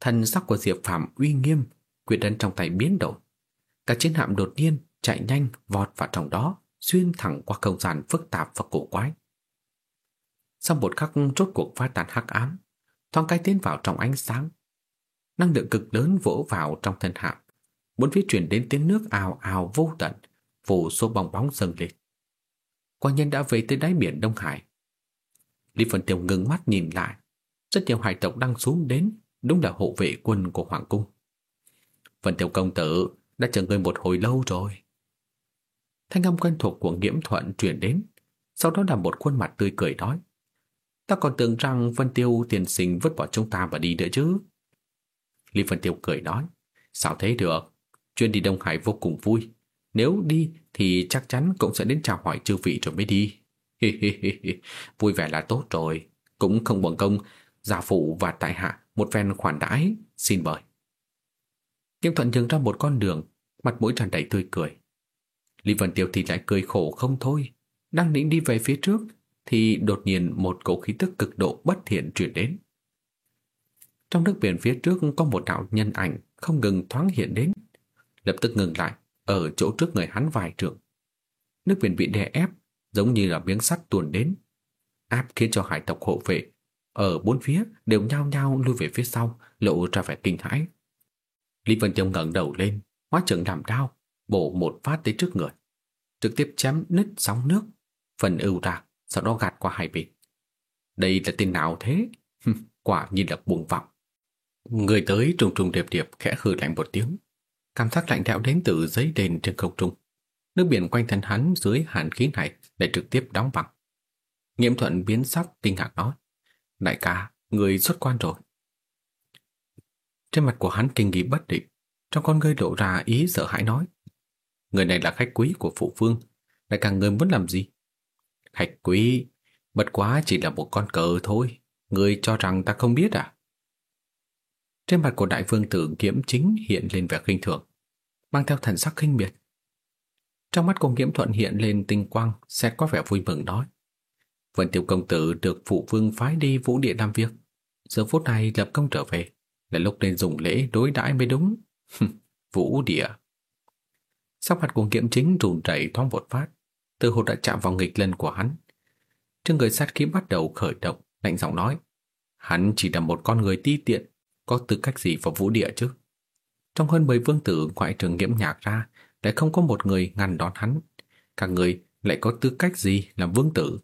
Thần sắc của Diệp Phạm uy nghiêm, quyết ấn trong tay biến đổi. Cả chiến hạm đột nhiên chạy nhanh vọt vào trong đó, xuyên thẳng qua không gian phức tạp và cổ quái. Sau một khắc rốt cuộc phá tàn hắc ám, thoáng cái tiến vào trong ánh sáng. Năng lượng cực lớn vỗ vào trong thân hạm, bốn phía truyền đến tiếng nước ào ào vô tận, phủ số bong bóng dâng lên. Quả nhân đã về tới đáy biển Đông Hải. Lý Phần Tiêu ngừng mắt nhìn lại, rất nhiều hải tộc đang xuống đến, đúng là hộ vệ quân của Hoàng Cung. Phần Tiêu công tử đã chờ người một hồi lâu rồi. Thanh âm quen thuộc của Nghiễm Thuận truyền đến, sau đó là một khuôn mặt tươi cười nói. Ta còn tưởng rằng Vân Tiêu tiền sinh vứt bỏ chúng ta và đi nữa chứ. Lý Vân Tiêu cười nói, sao thế được, chuyến đi Đông Hải vô cùng vui. Nếu đi thì chắc chắn cũng sẽ đến chào hỏi chư vị rồi mới đi. vui vẻ là tốt rồi, cũng không bận công gia phụ và tại hạ một phen khoản đãi, xin mời. Kim Thuận dừng ra một con đường, mặt mũi tràn đầy tươi cười. Lý Vân Tiêu thì lại cười khổ không thôi, đang định đi về phía trước thì đột nhiên một cỗ khí tức cực độ bất thiện truyền đến. Trong nước biển phía trước có một đạo nhân ảnh không ngừng thoáng hiện đến, lập tức ngừng lại ở chỗ trước người hắn vài trượng. Nước biển bị đè ép giống như là miếng sắt tuồn đến, áp khiến cho hải tộc hộ vệ ở bốn phía đều nhao nhao lui về phía sau, lộ ra vẻ kinh hãi. Lý Vân Châu ngẩng đầu lên, hóa trưởng làm đao, bổ một phát tới trước người, trực tiếp chém nứt sóng nước, phần ưu ra sau đó gạt qua hai bên. Đây là tên nào thế? Quả nhiên là buồn vọng. Người tới trùng trùng điệp điệp khẽ hừ lạnh một tiếng. Cảm giác lạnh lẽo đến từ giấy đền trên không trung. Nước biển quanh thân hắn dưới hàn khí này lại trực tiếp đóng băng. Nghiễm thuận biến sắc kinh ngạc nói. Đại ca, người xuất quan rồi. Trên mặt của hắn kinh nghi bất định, trong con ngươi lộ ra ý sợ hãi nói. Người này là khách quý của phụ phương, đại ca người muốn làm gì? Hạch quý, bất quá chỉ là một con cờ thôi. người cho rằng ta không biết à? Trên mặt của đại vương tử Kiếm Chính hiện lên vẻ khinh thường, mang theo thần sắc khinh miệt. Trong mắt của Kiếm Thuận hiện lên tinh quang, xét có vẻ vui mừng nói. Vân Tiểu Công Tử được phụ vương phái đi vũ địa làm việc. Giờ phút này lập công trở về, là lúc nên dùng lễ đối đãi mới đúng. <laughs> vũ địa. Sắc mặt của Kiếm Chính run rẩy thoáng một phát, từ hồ đã chạm vào nghịch lân của hắn. Trên người sát khí bắt đầu khởi động, lạnh giọng nói. Hắn chỉ là một con người ti tiện, có tư cách gì vào vũ địa chứ? Trong hơn 10 vương tử ngoại trường nghiễm nhạc ra, lại không có một người ngăn đón hắn. Các người lại có tư cách gì làm vương tử?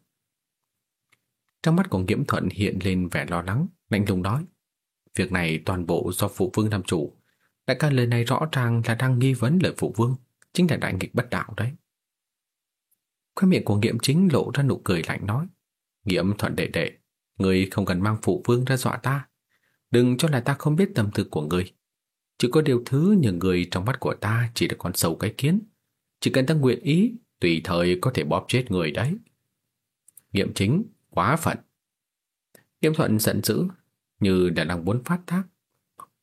Trong mắt của nghiễm thuận hiện lên vẻ lo lắng, lạnh lùng nói. Việc này toàn bộ do phụ vương làm chủ. Đại ca lời này rõ ràng là đang nghi vấn lời phụ vương, chính là đại nghịch bất đạo đấy. Khoe miệng của Nghiễm chính lộ ra nụ cười lạnh nói. Nghiễm thuận đệ đệ, người không cần mang phụ vương ra dọa ta. Đừng cho là ta không biết tâm tư của người. Chỉ có điều thứ những người trong mắt của ta chỉ là con sâu cái kiến. Chỉ cần ta nguyện ý, tùy thời có thể bóp chết người đấy. Nghiệm chính, quá phận. Nghiệm thuận giận dữ, như đã đang muốn phát thác.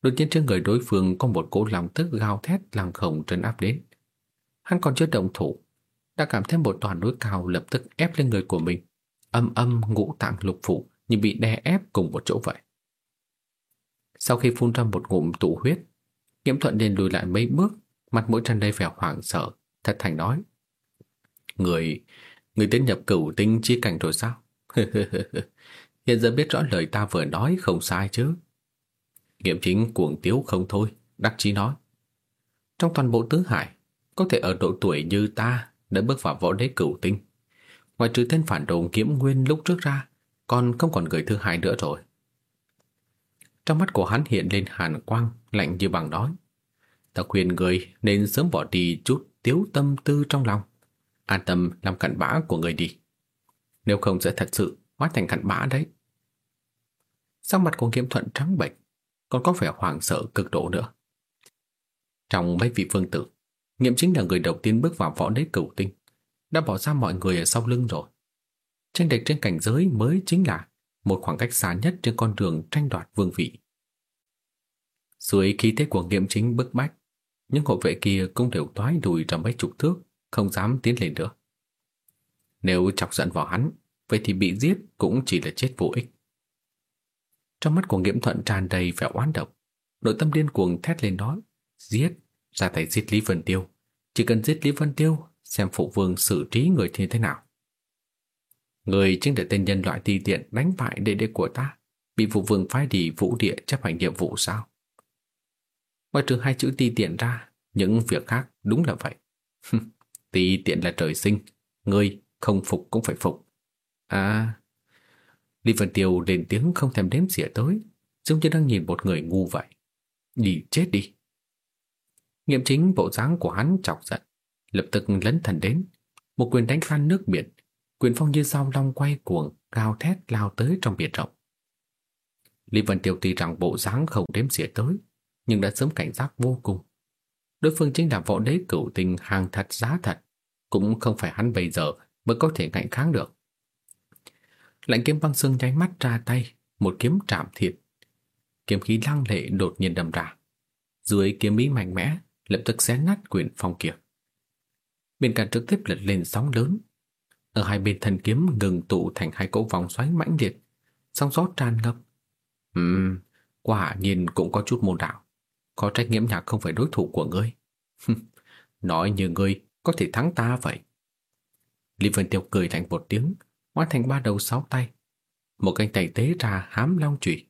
Đột nhiên trên người đối phương có một cỗ lòng tức gào thét làm khổng trấn áp đến. Hắn còn chưa động thủ, đã cảm thấy một toàn núi cao lập tức ép lên người của mình. Âm âm ngũ tạng lục phủ như bị đè ép cùng một chỗ vậy. Sau khi phun ra một ngụm tụ huyết, Nghiễm Thuận liền lùi lại mấy bước, mặt mũi tràn đầy vẻ hoảng sợ, thật thành nói. Người, người tiến nhập cửu tinh chi cảnh rồi sao? <laughs> Hiện giờ biết rõ lời ta vừa nói không sai chứ. Nghiệm chính cuồng tiếu không thôi, đắc chí nói. Trong toàn bộ tứ hải, có thể ở độ tuổi như ta đã bước vào võ đế cửu tinh. Ngoài trừ tên phản đồ kiếm nguyên lúc trước ra, còn không còn người thứ hai nữa rồi. Trong mắt của hắn hiện lên hàn quang, lạnh như bằng đói. Ta khuyên người nên sớm bỏ đi chút tiếu tâm tư trong lòng. An tâm làm cặn bã của người đi. Nếu không sẽ thật sự hóa thành cặn bã đấy. Sắc mặt của Kiếm Thuận trắng bệch, còn có vẻ hoảng sợ cực độ nữa. Trong mấy vị phương tử, Nghiệm chính là người đầu tiên bước vào võ đế cửu tinh, đã bỏ ra mọi người ở sau lưng rồi. Tranh địch trên cảnh giới mới chính là một khoảng cách xa nhất trên con đường tranh đoạt vương vị. Dưới khí thế của nghiệm chính bức bách, những hộ vệ kia cũng đều toái đùi ra mấy chục thước, không dám tiến lên nữa. Nếu chọc giận vào hắn, vậy thì bị giết cũng chỉ là chết vô ích. Trong mắt của Nghiễm Thuận tràn đầy vẻ oán độc, nội tâm điên cuồng thét lên nói, giết, ra tay giết Lý Vân Tiêu. Chỉ cần giết Lý Vân Tiêu, xem phụ vương xử trí người như thế nào. Người chính là tên nhân loại ti tiện đánh bại đệ đệ của ta, bị phụ vương phái đi vũ địa chấp hành nhiệm vụ sao? Ngoài trừ hai chữ ti tiện ra, những việc khác đúng là vậy. ti tiện là trời sinh, người không phục cũng phải phục. À, Lý Vân Tiêu lên tiếng không thèm đếm xỉa tới, giống như đang nhìn một người ngu vậy. Đi chết đi. Nghiệm chính bộ dáng của hắn chọc giận, lập tức lấn thần đến, một quyền đánh phan nước biển, quyền phong như sao long quay cuồng, gào thét lao tới trong biển rộng. Lý Vân Tiêu tuy rằng bộ dáng không đếm xỉa tới, nhưng đã sớm cảnh giác vô cùng. Đối phương chính là võ đế cửu tình hàng thật giá thật, cũng không phải hắn bây giờ mới có thể ngạnh kháng được. Lạnh kiếm băng xương nháy mắt ra tay, một kiếm chạm thiệt. Kiếm khí lăng lệ đột nhiên đầm ra. Dưới kiếm ý mạnh mẽ, lập tức xé nát quyền phong kia. Bên cạnh trực tiếp lật lên sóng lớn. Ở hai bên thần kiếm ngừng tụ thành hai cỗ vòng xoáy mãnh liệt, sóng gió tràn ngập. Ừm, quả nhiên cũng có chút môn đạo. Có trách nhiệm nhạc không phải đối thủ của ngươi. Nói như ngươi có thể thắng ta vậy. Lý Vân Tiêu cười thành một tiếng, hóa thành ba đầu sáu tay. Một cánh tay tế ra hám long chủy.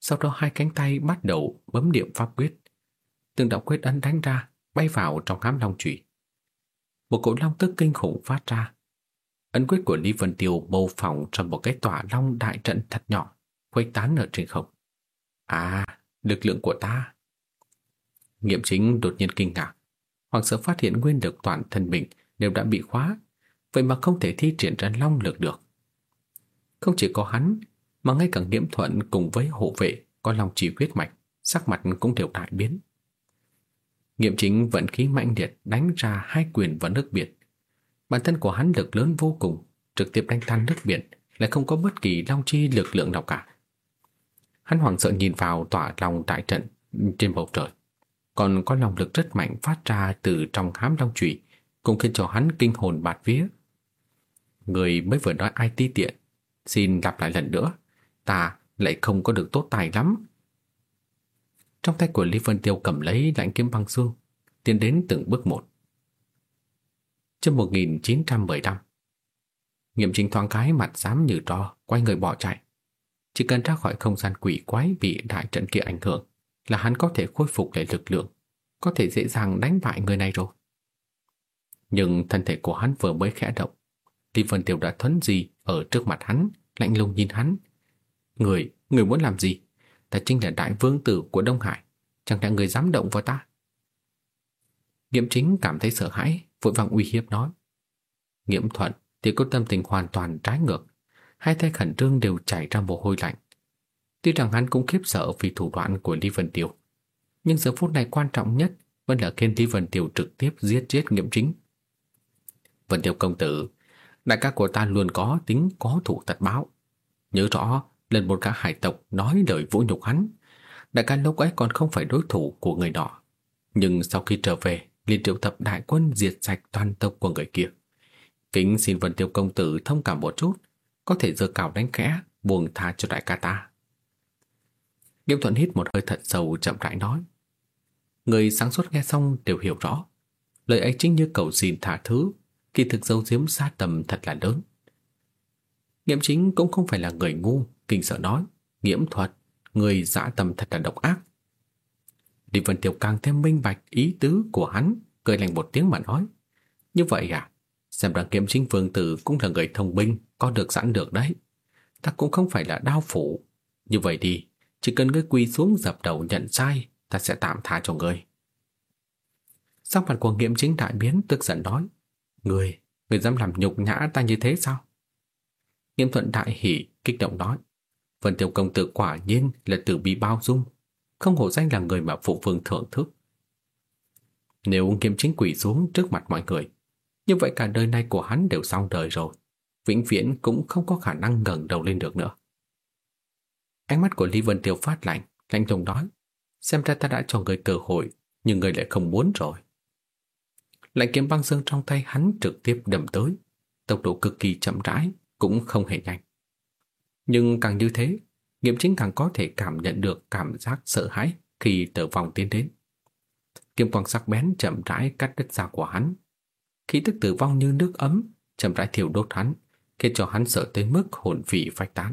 Sau đó hai cánh tay bắt đầu bấm điểm pháp quyết từng đạo quyết ấn đánh ra, bay vào trong hám long chủy. Một cỗ long tức kinh khủng phát ra. Ấn quyết của Lý Vân Tiêu mô phỏng trong một cái tỏa long đại trận thật nhỏ, khuếch tán ở trên không. À, lực lượng của ta. Nghiệm chính đột nhiên kinh ngạc, hoàng sợ phát hiện nguyên lực toàn thân mình đều đã bị khóa, vậy mà không thể thi triển ra long lực được. Không chỉ có hắn, mà ngay cả Nghiễm Thuận cùng với hộ vệ có long chỉ huyết mạch, sắc mặt cũng đều đại biến. Nghiệm chính vận khí mạnh liệt đánh ra hai quyền vào nước biển. Bản thân của hắn lực lớn vô cùng, trực tiếp đánh tan nước biển, lại không có bất kỳ long chi lực lượng nào cả. Hắn hoảng sợ nhìn vào tỏa lòng đại trận trên bầu trời. Còn có lòng lực rất mạnh phát ra từ trong hám long trụy, cũng khiến cho hắn kinh hồn bạt vía. Người mới vừa nói ai ti tiện, xin lặp lại lần nữa, ta lại không có được tốt tài lắm, trong tay của Lý Vân Tiêu cầm lấy lãnh kiếm băng xương, tiến đến từng bước một. Trước 1915, Nghiệm trình thoáng cái mặt dám như trò, quay người bỏ chạy. Chỉ cần ra khỏi không gian quỷ quái bị đại trận kia ảnh hưởng, là hắn có thể khôi phục lại lực lượng, có thể dễ dàng đánh bại người này rồi. Nhưng thân thể của hắn vừa mới khẽ động, Lý Vân Tiêu đã thuấn gì ở trước mặt hắn, lạnh lùng nhìn hắn. Người, người muốn làm gì? Ta chính là đại vương tử của Đông Hải, chẳng lẽ người dám động vào ta? Nghiệm chính cảm thấy sợ hãi, vội vàng uy hiếp nói. Nghiệm thuận thì có tâm tình hoàn toàn trái ngược, hai tay khẩn trương đều chảy ra mồ hôi lạnh. Tuy rằng hắn cũng khiếp sợ vì thủ đoạn của Lý Vân Tiêu, nhưng giờ phút này quan trọng nhất vẫn là khiến Lý Vân Tiêu trực tiếp giết chết nghiệm chính. Vân Tiêu công tử, đại ca của ta luôn có tính có thủ tật báo. Nhớ rõ, lần một cả hải tộc nói lời vũ nhục hắn. Đại ca lúc ấy còn không phải đối thủ của người đó. Nhưng sau khi trở về, liền triệu tập đại quân diệt sạch toàn tộc của người kia. Kính xin Vân Tiêu công tử thông cảm một chút, có thể dơ cào đánh khẽ, buông tha cho đại ca ta. Nghiêm Thuận hít một hơi thật sâu chậm rãi nói. Người sáng suốt nghe xong đều hiểu rõ. Lời ấy chính như cầu xin thả thứ, kỳ thực dấu diếm xa tầm thật là lớn. Nghiệm chính cũng không phải là người ngu, kinh sợ nói, nghiễm thuật, người dã tâm thật là độc ác. Lý Vân Tiêu càng thêm minh bạch ý tứ của hắn, cười lành một tiếng mà nói. Như vậy à, xem ra kiếm chính vương tử cũng là người thông minh, có được sẵn được đấy. Ta cũng không phải là đao phủ. Như vậy đi, Chỉ cần ngươi quỳ xuống dập đầu nhận sai, ta sẽ tạm tha cho ngươi. Sắc mặt của nghiệm chính đại biến tức giận nói. Ngươi, ngươi dám làm nhục nhã ta như thế sao? Nghiêm thuận đại hỉ, kích động nói. Vân Tiêu Công Tử quả nhiên là tử bi bao dung, không hổ danh là người mà phụ vương thưởng thức. Nếu nghiêm chính quỷ xuống trước mặt mọi người, như vậy cả đời này của hắn đều xong đời rồi, vĩnh viễn cũng không có khả năng ngẩng đầu lên được nữa. Ánh mắt của Lý Vân Tiêu phát lạnh, lạnh lùng nói, xem ra ta đã cho người cơ hội, nhưng người lại không muốn rồi. Lại kiếm băng dương trong tay hắn trực tiếp đâm tới, tốc độ cực kỳ chậm rãi, cũng không hề nhanh. Nhưng càng như thế, Nghiệm chính càng có thể cảm nhận được cảm giác sợ hãi khi tử vong tiến đến. Kiếm quang sắc bén chậm rãi cắt đứt da của hắn. Khí tức tử vong như nước ấm, chậm rãi thiêu đốt hắn, khiến cho hắn sợ tới mức hồn vị phách tán.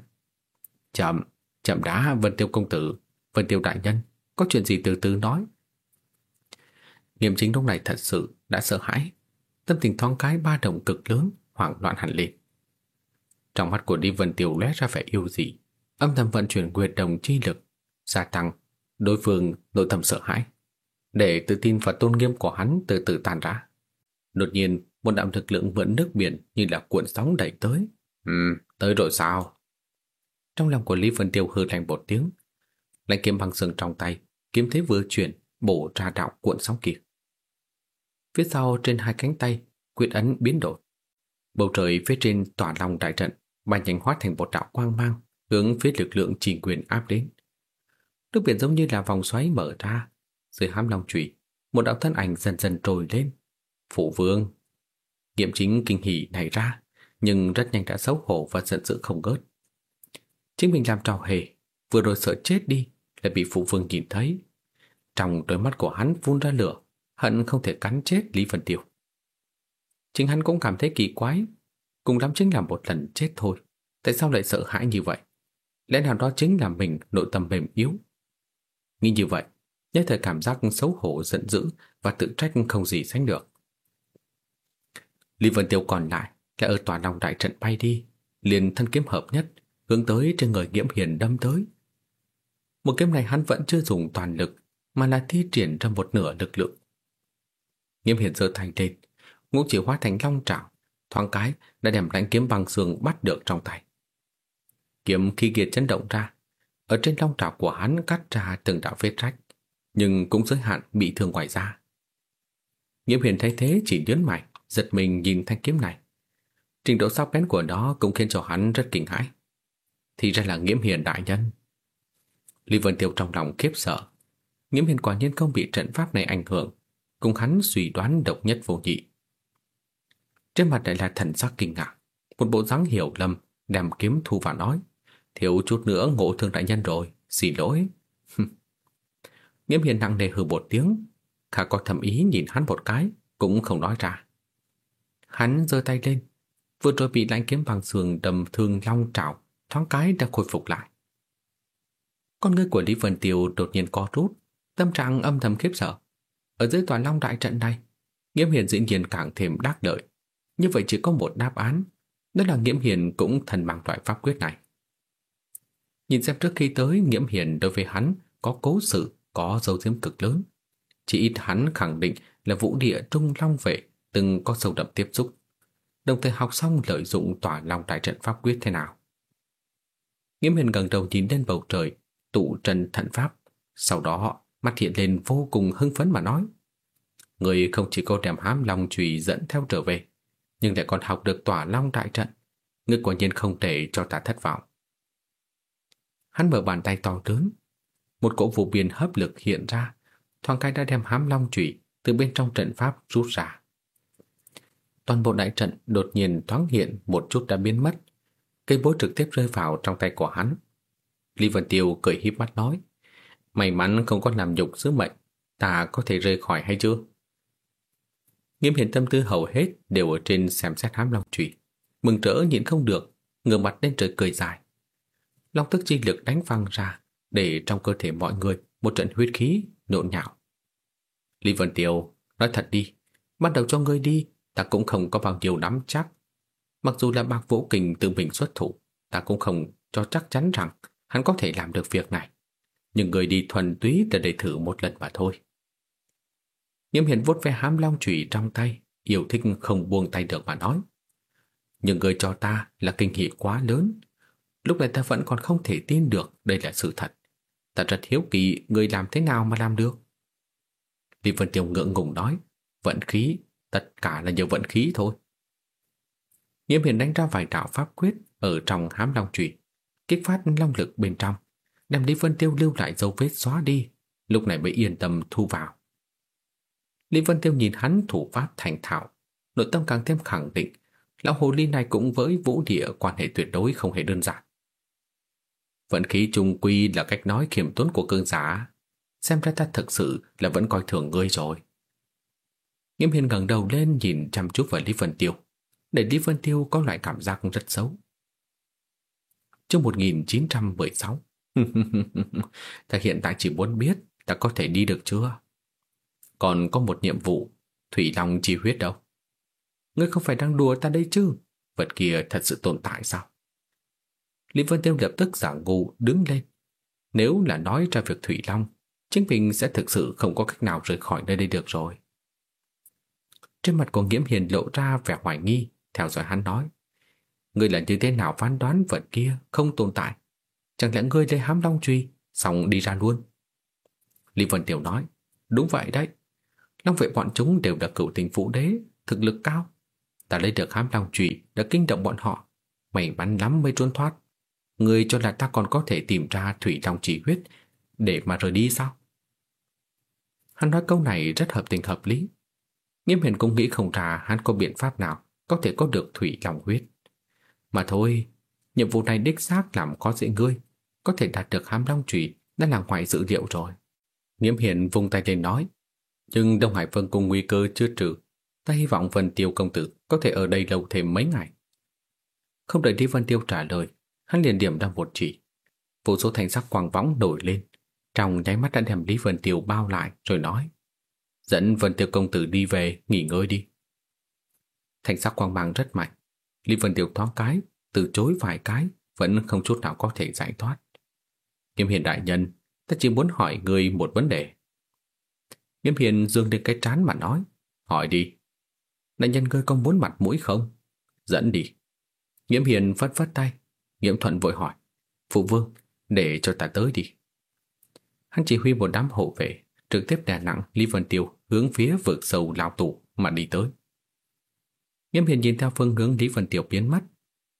Chậm, chậm đã Vân Tiêu công tử, Vân Tiêu đại nhân, có chuyện gì từ từ nói. Nghiệm chính lúc này thật sự đã sợ hãi, tâm tình thoáng cái ba đồng cực lớn, hoảng loạn hẳn lên. Trong mắt của Lý Vân Tiêu lóe ra vẻ yêu dị, âm thầm vận chuyển quyệt đồng chi lực, gia tăng đối phương nội thầm sợ hãi. Để tự tin và tôn nghiêm của hắn từ từ tan rã Đột nhiên, một đạo lực lượng vượn nước biển như là cuộn sóng đẩy tới. Ừ, tới rồi sao? Trong lòng của Lý Vân Tiêu hư lạnh một tiếng. Lãnh kiếm bằng sừng trong tay, kiếm thế vừa chuyển, bổ ra đạo cuộn sóng kia. Phía sau trên hai cánh tay, quyết ấn biến đổi. Bầu trời phía trên tỏa lòng đại trận, bay nhanh hóa thành một đạo quang mang, hướng phía lực lượng trình quyền áp đến. Nước biển giống như là vòng xoáy mở ra, dưới hám long chủy, một đạo thân ảnh dần dần trồi lên. Phụ vương. Nghiệm chính kinh hỉ này ra, nhưng rất nhanh đã xấu hổ và giận dữ không ngớt. Chính mình làm trò hề, vừa rồi sợ chết đi, lại bị phụ vương nhìn thấy. Trong đôi mắt của hắn phun ra lửa, hận không thể cắn chết Lý Vân Tiêu. Chính hắn cũng cảm thấy kỳ quái, cùng lắm chính là một lần chết thôi. Tại sao lại sợ hãi như vậy? Lẽ nào đó chính là mình nội tâm mềm yếu? Nghĩ như vậy, nhất thời cảm giác xấu hổ giận dữ và tự trách không gì sánh được. Lý Vân Tiêu còn lại là ở tòa lòng đại trận bay đi, liền thân kiếm hợp nhất, hướng tới trên người Nghiễm Hiền đâm tới. Một kiếm này hắn vẫn chưa dùng toàn lực, mà là thi triển ra một nửa lực lượng. Nghiễm Hiền giơ thành lên, ngũ chỉ hóa thành long trảo, thoáng cái đã đem đánh kiếm bằng xương bắt được trong tay. Kiếm khi kia chấn động ra, ở trên long trảo của hắn cắt ra từng đạo vết rách, nhưng cũng giới hạn bị thương ngoài da. Nghiễm Hiền thấy thế chỉ nhớn mày, giật mình nhìn thanh kiếm này. Trình độ sắc bén của nó cũng khiến cho hắn rất kinh hãi. Thì ra là Nghiễm Hiền đại nhân. Lý Vân Tiêu trong lòng khiếp sợ. Nghiễm Hiền quả nhiên không bị trận pháp này ảnh hưởng, cùng hắn suy đoán độc nhất vô nhị. Trên mặt lại là thần sắc kinh ngạc, một bộ dáng hiểu lầm, đem kiếm thu và nói. Thiếu chút nữa ngộ thương đại nhân rồi, xin lỗi. <laughs> nghiêm hiền nặng nề hừ một tiếng, Khả có thầm ý nhìn hắn một cái, cũng không nói ra. Hắn giơ tay lên, vừa rồi bị lãnh kiếm bằng sườn đầm thương long trảo, thoáng cái đã khôi phục lại. Con ngươi của Lý Vân Tiêu đột nhiên có rút, tâm trạng âm thầm khiếp sợ. Ở dưới tòa long đại trận này, nghiêm Hiền dĩ nhiên càng thêm đắc lợi. Như vậy chỉ có một đáp án, đó là Nghiễm Hiền cũng thần bằng loại pháp quyết này. Nhìn xem trước khi tới Nghiễm Hiền đối với hắn có cố sự, có dấu diếm cực lớn. Chỉ ít hắn khẳng định là vũ địa trung long vệ từng có sâu đậm tiếp xúc, đồng thời học xong lợi dụng tỏa lòng đại trận pháp quyết thế nào. Nghiễm Hiền gần đầu nhìn lên bầu trời, tụ trần thận pháp, sau đó mắt hiện lên vô cùng hưng phấn mà nói. Người không chỉ có đem hám lòng trùy dẫn theo trở về, nhưng lại còn học được tỏa long đại trận. Người quả nhiên không thể cho ta thất vọng. Hắn mở bàn tay to lớn. Một cỗ vụ biên hấp lực hiện ra, thoáng cái đã đem hám long chủy từ bên trong trận pháp rút ra. Toàn bộ đại trận đột nhiên thoáng hiện một chút đã biến mất. Cây búa trực tiếp rơi vào trong tay của hắn. Lý Vân Tiêu cười híp mắt nói May mắn không có làm nhục sứ mệnh Ta có thể rời khỏi hay chưa? Nghiêm hiển tâm tư hầu hết đều ở trên xem xét hám long trụy. Mừng rỡ nhịn không được, ngửa mặt lên trời cười dài. Long tức chi lực đánh văng ra, để trong cơ thể mọi người một trận huyết khí nộn nhạo. Lý Vân Tiêu, nói thật đi, bắt đầu cho ngươi đi, ta cũng không có bao nhiêu nắm chắc. Mặc dù là bạc vũ kình tự mình xuất thủ, ta cũng không cho chắc chắn rằng hắn có thể làm được việc này. nhưng người đi thuần túy để để thử một lần mà thôi. Nghiêm hiền vuốt ve hám long chủy trong tay, yêu thích không buông tay được mà nói. Nhưng người cho ta là kinh hỉ quá lớn. Lúc này ta vẫn còn không thể tin được đây là sự thật. Ta rất hiếu kỳ người làm thế nào mà làm được. Lý Vân Tiêu ngượng ngùng nói, vận khí, tất cả là nhờ vận khí thôi. Nghiêm hiền đánh ra vài đạo pháp quyết ở trong hám long chủy, kích phát long lực bên trong, đem Lý Vân Tiêu lưu lại dấu vết xóa đi, lúc này mới yên tâm thu vào. Lý Vân Tiêu nhìn hắn thủ pháp thành thạo, nội tâm càng thêm khẳng định, lão hồ ly này cũng với vũ địa quan hệ tuyệt đối không hề đơn giản. Vận khí trung quy là cách nói khiêm tốn của cương giả, xem ra ta thực sự là vẫn coi thường ngươi rồi. Nghiêm hiền ngẩng đầu lên nhìn chăm chút vào Lý Vân Tiêu, để Lý Vân Tiêu có loại cảm giác rất xấu. Trước 1916 <laughs> Ta hiện tại chỉ muốn biết ta có thể đi được chưa? Còn có một nhiệm vụ, Thủy Long chi huyết đâu? Ngươi không phải đang đùa ta đây chứ? Vật kia thật sự tồn tại sao? Lý Vân Tiêu lập tức giả ngu đứng lên. Nếu là nói ra việc Thủy Long, chính mình sẽ thực sự không có cách nào rời khỏi nơi đây được rồi. Trên mặt của Nghiễm Hiền lộ ra vẻ hoài nghi, theo dõi hắn nói. Ngươi là như thế nào phán đoán vật kia không tồn tại? Chẳng lẽ ngươi lấy hám long truy, xong đi ra luôn? Lý Vân Tiểu nói, đúng vậy đấy. Long vệ bọn chúng đều là cựu tình phụ đế, thực lực cao. Ta lấy được hám long trụy đã kinh động bọn họ. May mắn lắm mới trốn thoát. người cho là ta còn có thể tìm ra thủy long chỉ huyết để mà rời đi sao? Hắn nói câu này rất hợp tình hợp lý. Nghiêm hiền cũng nghĩ không ra hắn có biện pháp nào có thể có được thủy long huyết. Mà thôi, nhiệm vụ này đích xác làm có dễ ngươi, có thể đạt được hám long trụy đã là ngoài dự liệu rồi. Nghiêm hiền vung tay lên nói, nhưng Đông Hải Vân cùng nguy cơ chưa trừ, ta hy vọng Vân Tiêu công tử có thể ở đây lâu thêm mấy ngày. Không đợi đi Vân Tiêu trả lời, hắn liền điểm ra một chỉ. Vô số thành sắc quang võng nổi lên, trong nháy mắt đã đem Lý Vân Tiêu bao lại rồi nói, dẫn Vân Tiêu công tử đi về nghỉ ngơi đi. Thành sắc quang mang rất mạnh, Lý Vân Tiêu thoáng cái, từ chối vài cái, vẫn không chút nào có thể giải thoát. Nghiêm hiền đại nhân, ta chỉ muốn hỏi người một vấn đề. Nghiêm hiền dương lên cái trán mà nói, hỏi đi. Đại nhân ngươi có muốn mặt mũi không? Dẫn đi. Nghiêm hiền phất phất tay, Nghiêm thuận vội hỏi, phụ vương, để cho ta tới đi. Hắn chỉ huy một đám hộ vệ, trực tiếp đè nặng Lý Vân Tiêu hướng phía vực sâu lao tù mà đi tới. Nghiêm hiền nhìn theo phương hướng Lý Vân Tiêu biến mất.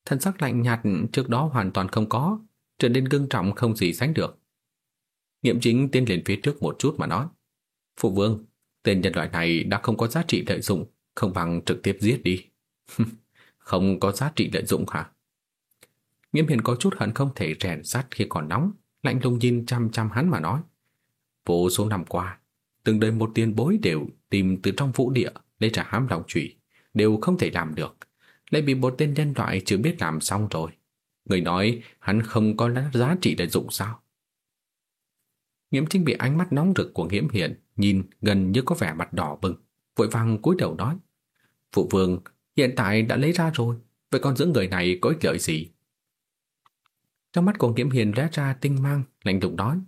Thân sắc lạnh nhạt trước đó hoàn toàn không có, trở nên gương trọng không gì sánh được. Nghiệm chính tiến lên phía trước một chút mà nói. Phụ vương, tên nhân loại này đã không có giá trị lợi dụng, không bằng trực tiếp giết đi. <laughs> không có giá trị lợi dụng hả? Nghiêm hiền có chút hận không thể rèn sắt khi còn nóng, lạnh lùng nhìn chăm chăm hắn mà nói. Vô số năm qua, từng đời một tiền bối đều tìm từ trong vũ địa lấy trả hám lòng trụy đều không thể làm được, lại bị một tên nhân loại chưa biết làm xong rồi. Người nói hắn không có giá trị lợi dụng sao? Nghiễm Trinh bị ánh mắt nóng rực của Nghiễm Hiền nhìn gần như có vẻ mặt đỏ bừng, vội vàng cúi đầu nói: "Phụ vương, hiện tại đã lấy ra rồi, vậy còn giữ người này có ích lợi gì?" Trong mắt của Kiếm Hiền lóe ra tinh mang, lạnh lùng nói: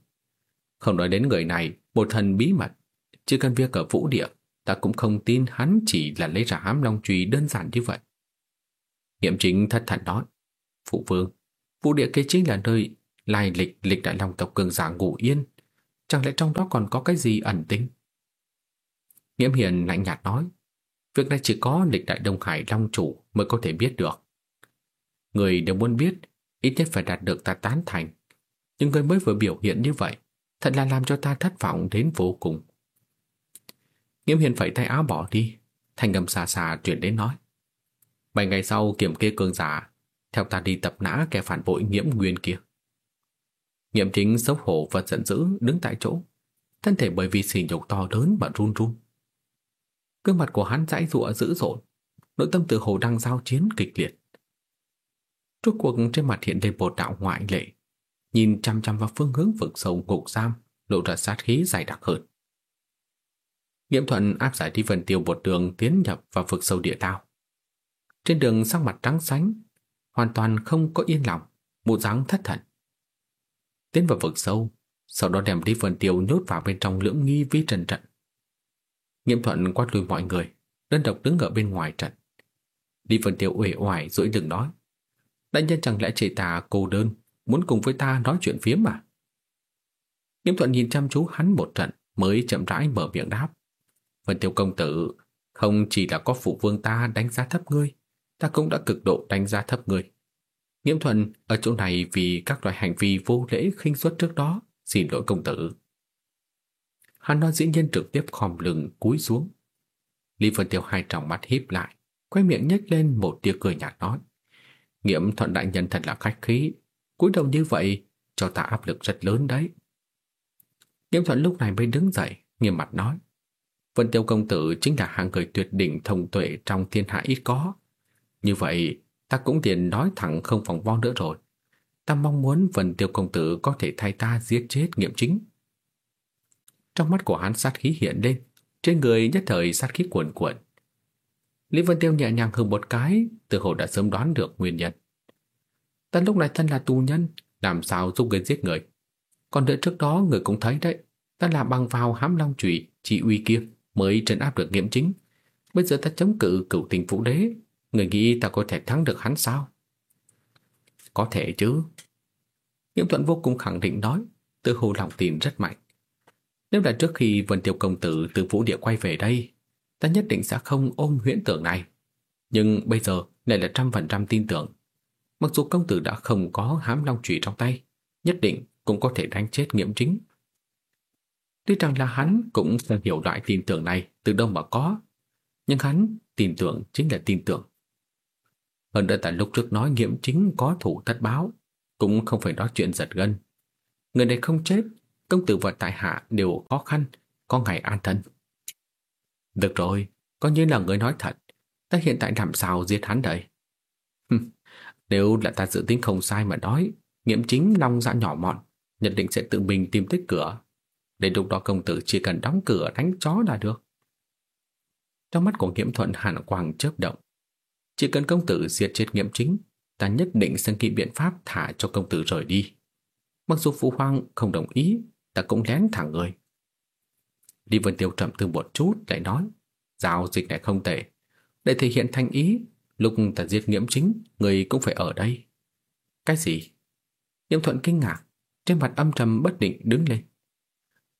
"Không nói đến người này, một thần bí mật, chỉ cần việc ở vũ địa ta cũng không tin hắn chỉ là lấy ra hám long trùy đơn giản như vậy. Nghiệm chính thất thận nói, Phụ vương, vũ địa kia chính là nơi lai lịch lịch đại long tộc cường giả ngủ yên, chẳng lẽ trong đó còn có cái gì ẩn tính? Nghiễm Hiền lạnh nhạt nói, việc này chỉ có lịch đại Đông Hải Long chủ mới có thể biết được. Người đều muốn biết, ít nhất phải đạt được ta tán thành. Nhưng người mới vừa biểu hiện như vậy, thật là làm cho ta thất vọng đến vô cùng. Nghiêm hiền phẩy tay áo bỏ đi, thanh ngầm xà xà chuyển đến nói. Bảy ngày sau kiểm kê cường giả, theo ta đi tập nã kẻ phản bội nghiễm nguyên kia nghiệm chính xấu hổ và giận dữ đứng tại chỗ, thân thể bởi vì sỉ nhục to lớn mà run run. Gương mặt của hắn dãi dụa dữ dội, nội tâm từ hồ đang giao chiến kịch liệt. Rốt cuộc trên mặt hiện lên một đạo ngoại lệ, nhìn chăm chăm vào phương hướng vực sâu ngục giam, lộ ra sát khí dày đặc hơn. Nghiễm Thuận áp giải đi phần tiêu bột đường tiến nhập vào vực sâu địa tao Trên đường sắc mặt trắng sánh, hoàn toàn không có yên lòng, bộ dáng thất thần. Tiến vào vực sâu, sau đó đem Lý Vân Tiêu nhốt vào bên trong lưỡng nghi vi trần trận. Nghiêm thuận quát lui mọi người, đơn độc đứng ở bên ngoài trận. Lý Vân Tiêu uể oải rỗi đừng nói. Đại nhân chẳng lẽ chỉ ta cô đơn, muốn cùng với ta nói chuyện phiếm mà? Nghiêm thuận nhìn chăm chú hắn một trận mới chậm rãi mở miệng đáp. Vân Tiêu công tử, không chỉ là có phụ vương ta đánh giá thấp ngươi, ta cũng đã cực độ đánh giá thấp ngươi. Nghiễm thuận ở chỗ này vì các loại hành vi vô lễ khinh suất trước đó, xin lỗi công tử. Hắn nói diễn nhân trực tiếp khom lưng cúi xuống. Lý Vân Tiêu hai tròng mắt híp lại, quay miệng nhếch lên một tia cười nhạt nói. Nghiễm thuận đại nhân thật là khách khí, cúi đầu như vậy cho ta áp lực rất lớn đấy. Nghiễm thuận lúc này mới đứng dậy, nghiêm mặt nói. Vân Tiêu công tử chính là hạng người tuyệt đỉnh thông tuệ trong thiên hạ ít có. Như vậy, ta cũng tiện nói thẳng không phòng vo nữa rồi. Ta mong muốn Vân Tiêu công tử có thể thay ta giết chết nghiệm chính. Trong mắt của hắn sát khí hiện lên, trên người nhất thời sát khí cuồn cuộn. Lý Vân Tiêu nhẹ nhàng hừ một cái, từ hồ đã sớm đoán được nguyên nhân. Ta lúc này thân là tù nhân, làm sao giúp người giết người. Còn đợi trước đó người cũng thấy đấy, ta là bằng vào hám long trụy, chỉ uy kia mới trấn áp được nghiệm chính. Bây giờ ta chống cự cửu tình vũ đế, người nghĩ ta có thể thắng được hắn sao? Có thể chứ. Nghiệm thuận vô cùng khẳng định nói, từ hồ lòng tin rất mạnh. Nếu là trước khi Vân Tiêu Công Tử từ vũ địa quay về đây, ta nhất định sẽ không ôm huyễn tưởng này. Nhưng bây giờ lại là trăm phần trăm tin tưởng. Mặc dù công tử đã không có hám long trụy trong tay, nhất định cũng có thể đánh chết nghiệm chính. Tuy rằng là hắn cũng sẽ hiểu loại tin tưởng này từ đâu mà có, nhưng hắn tin tưởng chính là tin tưởng. Hơn nữa tại lúc trước nói nghiệm chính có thủ thất báo, cũng không phải nói chuyện giật gân. Người này không chết, công tử và tại hạ đều khó khăn, có ngày an thân. Được rồi, coi như là người nói thật, ta hiện tại làm sao giết hắn đây? Nếu là ta dự tính không sai mà nói, nghiệm chính long dạ nhỏ mọn, nhất định sẽ tự mình tìm tới cửa. Đến lúc đó công tử chỉ cần đóng cửa đánh chó là được. Trong mắt của nghiễm thuận hàn quang chớp động. Chỉ cần công tử diệt chết nghiệm chính, ta nhất định sẽ nghĩ biện pháp thả cho công tử rời đi. Mặc dù phụ hoàng không đồng ý, ta cũng lén thả người. Lý Vân Tiêu trầm tư một chút lại nói, giao dịch này không tệ. Để thể hiện thanh ý, lúc ta giết nghiễm chính, người cũng phải ở đây. Cái gì? Niệm thuận kinh ngạc, trên mặt âm trầm bất định đứng lên.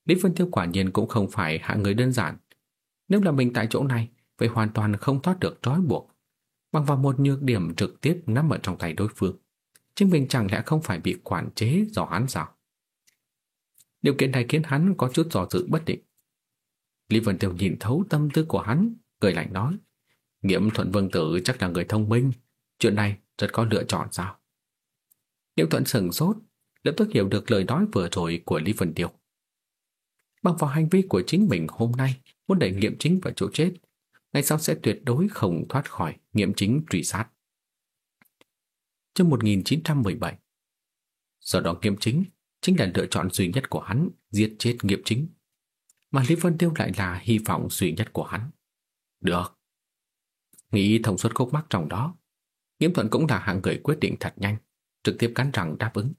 Lý Vân Tiêu quả nhiên cũng không phải hạ người đơn giản. Nếu là mình tại chỗ này, vậy hoàn toàn không thoát được trói buộc. Bằng vào một nhược điểm trực tiếp nắm ở trong tay đối phương. Chính mình chẳng lẽ không phải bị quản chế do hắn sao? Điều kiện này khiến hắn có chút dò dự bất định. Lý Vân Tiêu nhìn thấu tâm tư của hắn, cười lạnh nói. Nghiễm thuận vương tử chắc là người thông minh, chuyện này rất có lựa chọn sao? Nghiễm thuận sừng sốt, lập tức hiểu được lời nói vừa rồi của Lý Vân Tiêu. Bằng vào hành vi của chính mình hôm nay muốn đẩy nghiệm chính vào chỗ chết, ngày sau sẽ tuyệt đối không thoát khỏi nghiệm chính truy sát. Trong 1917 Do đó nghiệm chính chính là lựa chọn duy nhất của hắn giết chết nghiệm chính. Mà Lý Vân Tiêu lại là hy vọng duy nhất của hắn. Được. Nghĩ thông suốt khúc mắc trong đó, Nghiêm Thuận cũng là hạng người quyết định thật nhanh, trực tiếp cắn răng đáp ứng.